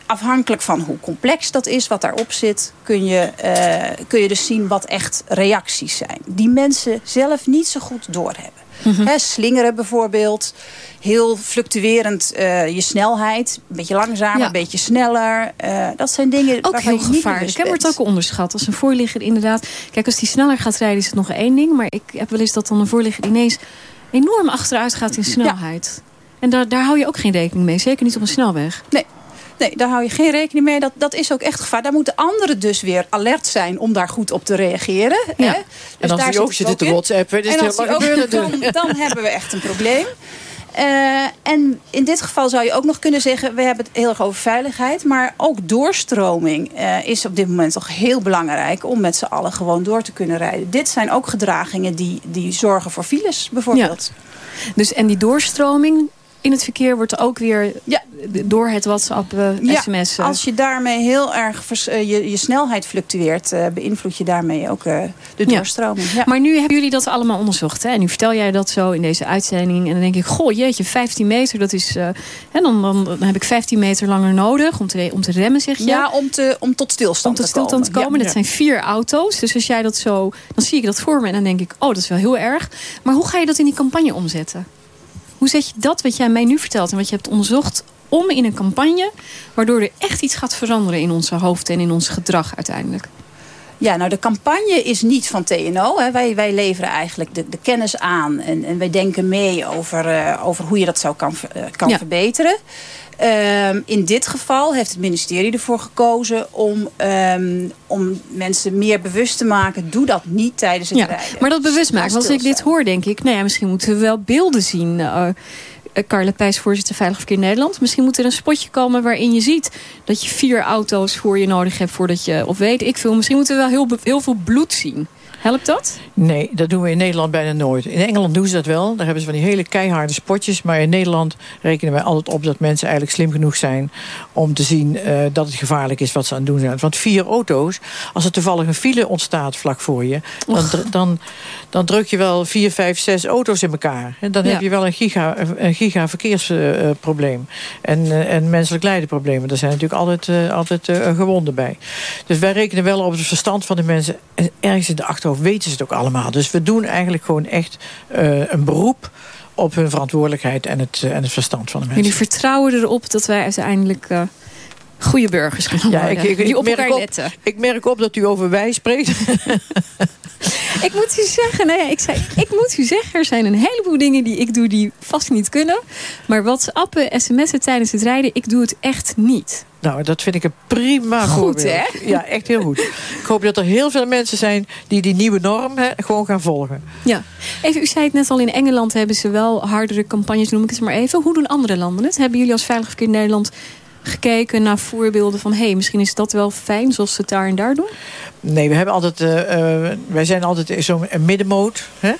Afhankelijk van hoe complex dat is, wat daarop zit, kun je, eh, kun je dus zien wat echt reacties zijn. Die mensen zelf niet zo goed doorhebben. Hè, slingeren bijvoorbeeld. Heel fluctuerend eh, je snelheid. Een beetje langzamer, Ja. een beetje sneller. Eh, dat zijn dingen Ook heel gevaarlijk. hè? wordt bent. ook onderschat. Als een voorligger inderdaad... Kijk, als die sneller gaat rijden is het nog één ding. Maar ik heb wel eens dat dan een voorligger ineens enorm achteruit gaat in snelheid. En daar, daar hou je ook geen rekening mee. Zeker niet op een snelweg. Nee. Nee, daar hou je geen rekening mee. Dat, dat is ook echt gevaar. Daar moeten anderen dus weer alert zijn om daar goed op te reageren. Ja. Hè? En Dus als daar die ook zit zitten te whatsappen, dan is En als die ook- dan, dan hebben we echt een probleem. Eh, en in dit geval zou je ook nog kunnen zeggen... we hebben het heel erg over veiligheid... maar ook doorstroming eh, is op dit moment toch heel belangrijk... om met z'n allen gewoon door te kunnen rijden. Dit zijn ook gedragingen die, die zorgen voor files bijvoorbeeld. Dus en die doorstroming in het verkeer wordt ook weer door het WhatsApp, eh, Ja, sms. als je daarmee heel erg eh, je, je snelheid fluctueert... eh, beïnvloed je daarmee ook eh, de doorstroming. Ja. Maar nu hebben jullie dat allemaal onderzocht. Hè? En nu vertel jij dat zo in deze uitzending. En dan denk ik, goh jeetje, 15 meter, dat is... eh, hè, dan, dan, dan heb ik 15 meter langer nodig om te, om te remmen, zeg je. Ja, om, te, om tot stilstand om tot te stilstand te komen. komen. Ja. Dat zijn vier auto's. Dus als jij dat zo... Dan zie ik dat voor me en dan denk ik, oh, dat is wel heel erg. Maar hoe ga je dat in die campagne omzetten? Hoe zet je dat wat jij mij nu vertelt en wat je hebt onderzocht... om in een campagne waardoor er echt iets gaat veranderen in onze hoofd... en in ons gedrag uiteindelijk? Ja, nou de campagne is niet van TNO. Hè. Wij, wij leveren eigenlijk de, de kennis aan. En, en wij denken mee over, eh, over hoe je dat zou kan, eh, kan Ja. verbeteren. Ehm, in dit geval heeft het ministerie ervoor gekozen om, ehm, om mensen meer bewust te maken. Doe dat niet tijdens het Ja, rijden. maar dat bewust maken. Als ik dit hoor, denk ik... nou ja, misschien moeten we wel beelden zien... eh, Carla Pijs, voorzitter Veilig Verkeer Nederland. Misschien moet er een spotje komen waarin je ziet... dat je vier auto's voor je nodig hebt voordat je... of weet ik veel, misschien moeten we wel heel, heel veel bloed zien. Helpt dat? Nee, dat doen we in Nederland bijna nooit. In Engeland doen ze dat wel. Daar hebben ze van die hele keiharde spotjes. Maar in Nederland rekenen wij altijd op dat mensen eigenlijk slim genoeg zijn... om te zien eh, dat het gevaarlijk is wat ze aan het doen zijn. Want vier auto's, als er toevallig een file ontstaat vlak voor je... dan, dan, dan druk je wel vier, vijf, zes auto's in elkaar. En dan Ja. heb je wel een giga, een giga verkeersprobleem. en, eh, en menselijk lijdenproblemen. Daar zijn natuurlijk altijd, eh, altijd gewonden bij. Dus wij rekenen wel op het verstand van de mensen. En ergens in de weten ze het ook allemaal. Dus we doen eigenlijk gewoon echt eh, een beroep op hun verantwoordelijkheid en het, eh, en het verstand van de mensen. Jullie vertrouwen erop dat wij uiteindelijk eh, goede burgers gaan Ja, worden. ik, ik, ik die op merk elkaar op, letten. ik merk op dat u over wij spreekt. Ik moet u zeggen, nee, ik, zei, ik moet u zeggen, er zijn een heleboel dingen die ik doe die vast niet kunnen. Maar whatsappen, sms'en tijdens het rijden, ik doe het echt niet. Nou, dat vind ik een prima Goed, hè? Ja, echt heel goed. Ik hoop dat er heel veel mensen zijn die die nieuwe norm hè, gewoon gaan volgen. Ja, even, u zei het net al, in Engeland hebben ze wel hardere campagnes, noem ik het maar even. Hoe doen andere landen het? Hebben jullie als Veilig Verkeer Nederland gekeken naar voorbeelden van... hé, hey, misschien is dat wel fijn zoals ze het daar en daar doen? Nee, we hebben altijd, eh, eh, wij zijn altijd zo'n middenmoot. Hè?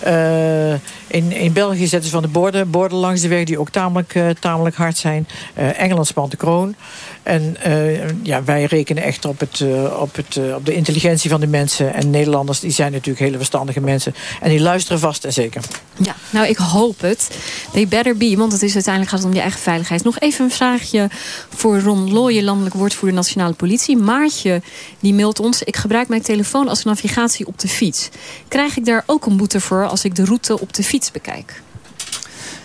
Eh, in, in België zetten ze van de borden, borden langs de weg die ook tamelijk, eh, tamelijk hard zijn. Eh, Engeland spant de kroon. En eh, ja, wij rekenen echt op, het, op, het, op de intelligentie van de mensen. En Nederlanders die zijn natuurlijk hele verstandige mensen. En die luisteren vast en zeker. Ja, nou ik hoop het. They better be, want het is uiteindelijk gaat het om je eigen veiligheid. Nog even een vraagje voor Ron Looyen, landelijk woordvoerder Nationale Politie. Maartje, die mailt ons, ik gebruik mijn telefoon als navigatie op de fiets. Krijg ik daar ook een boete voor als ik de route op de fiets bekijk?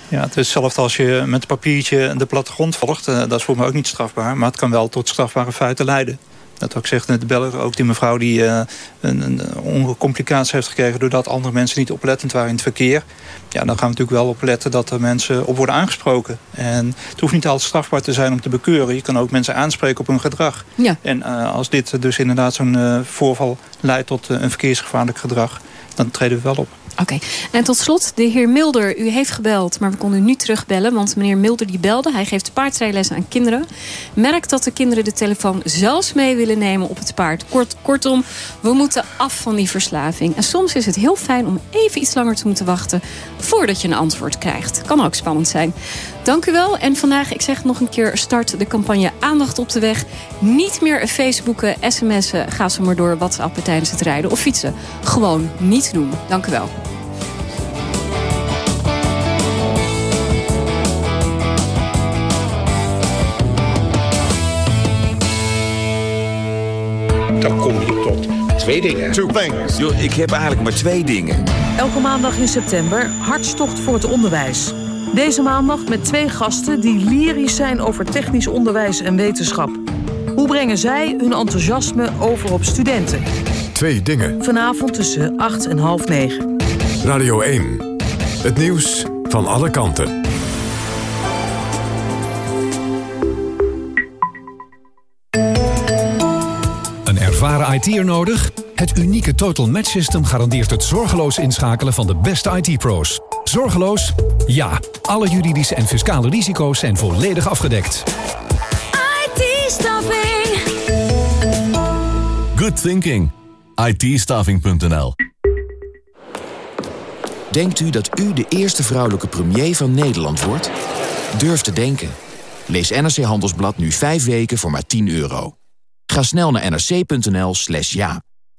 Ja, het is hetzelfde als je met een papiertje de plattegrond volgt. Eh, dat is voor mij ook niet strafbaar. Maar het kan wel tot strafbare feiten leiden. Dat ook zegt net de beller, ook die mevrouw die eh, een, een complicatie heeft gekregen... doordat andere mensen niet oplettend waren in het verkeer. Ja, dan gaan we natuurlijk wel op letten dat er mensen op worden aangesproken. En het hoeft niet altijd strafbaar te zijn om te bekeuren. Je kan ook mensen aanspreken op hun gedrag. Ja. En eh, als dit dus inderdaad zo'n voorval leidt tot een verkeersgevaarlijk gedrag... dan treden we wel op. Oké, en tot slot, de heer Milder, u heeft gebeld, maar we konden u nu terugbellen. Want meneer Milder die belde, hij geeft paardrijlessen aan kinderen. Merkt dat de kinderen de telefoon zelfs mee willen nemen op het paard. Kort, kortom, we moeten af van die verslaving. En soms is het heel fijn om even iets langer te moeten wachten... voordat je een antwoord krijgt. Kan ook spannend zijn. Dank u wel. En vandaag, ik zeg het nog een keer, start de campagne Aandacht op de weg. Niet meer Facebooken, sms'en, ga zo maar door, whatsappen tijdens het rijden of fietsen. Gewoon niet doen. Dank u wel. Dan kom je tot twee dingen. Two things. Yo, ik heb eigenlijk maar twee dingen. Elke maandag in september Hartstocht voor het onderwijs. Deze maandag met twee gasten die lyrisch zijn over technisch onderwijs en wetenschap. Hoe brengen zij hun enthousiasme over op studenten? Twee dingen. Vanavond tussen 8 en half 9. Radio 1. Het nieuws van alle kanten. Een ervaren IT'er nodig? Het unieke Total Match System garandeert het zorgeloos inschakelen van de beste IT-pro's. Zorgeloos? Ja. Alle juridische en fiscale risico's zijn volledig afgedekt. IT-staffing. Good thinking. itstaffing.nl Denkt u dat u de eerste vrouwelijke premier van Nederland wordt? Durf te denken. Lees NRC Handelsblad nu 5 weken voor maar 10 euro. Ga snel naar nrc.nl slash ja.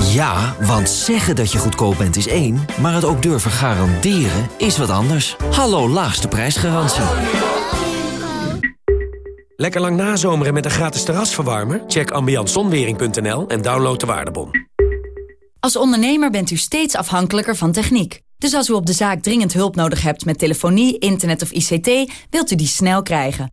Ja, want zeggen dat je goedkoop bent is één, maar het ook durven garanderen is wat anders. Hallo laagste prijsgarantie. Lekker lang nazomeren met een gratis terrasverwarmer? Check ambiantzonwering.nl en download de waardebon. Als ondernemer bent u steeds afhankelijker van techniek. Dus als u op de zaak dringend hulp nodig hebt met telefonie, internet of ICT... wilt u die snel krijgen.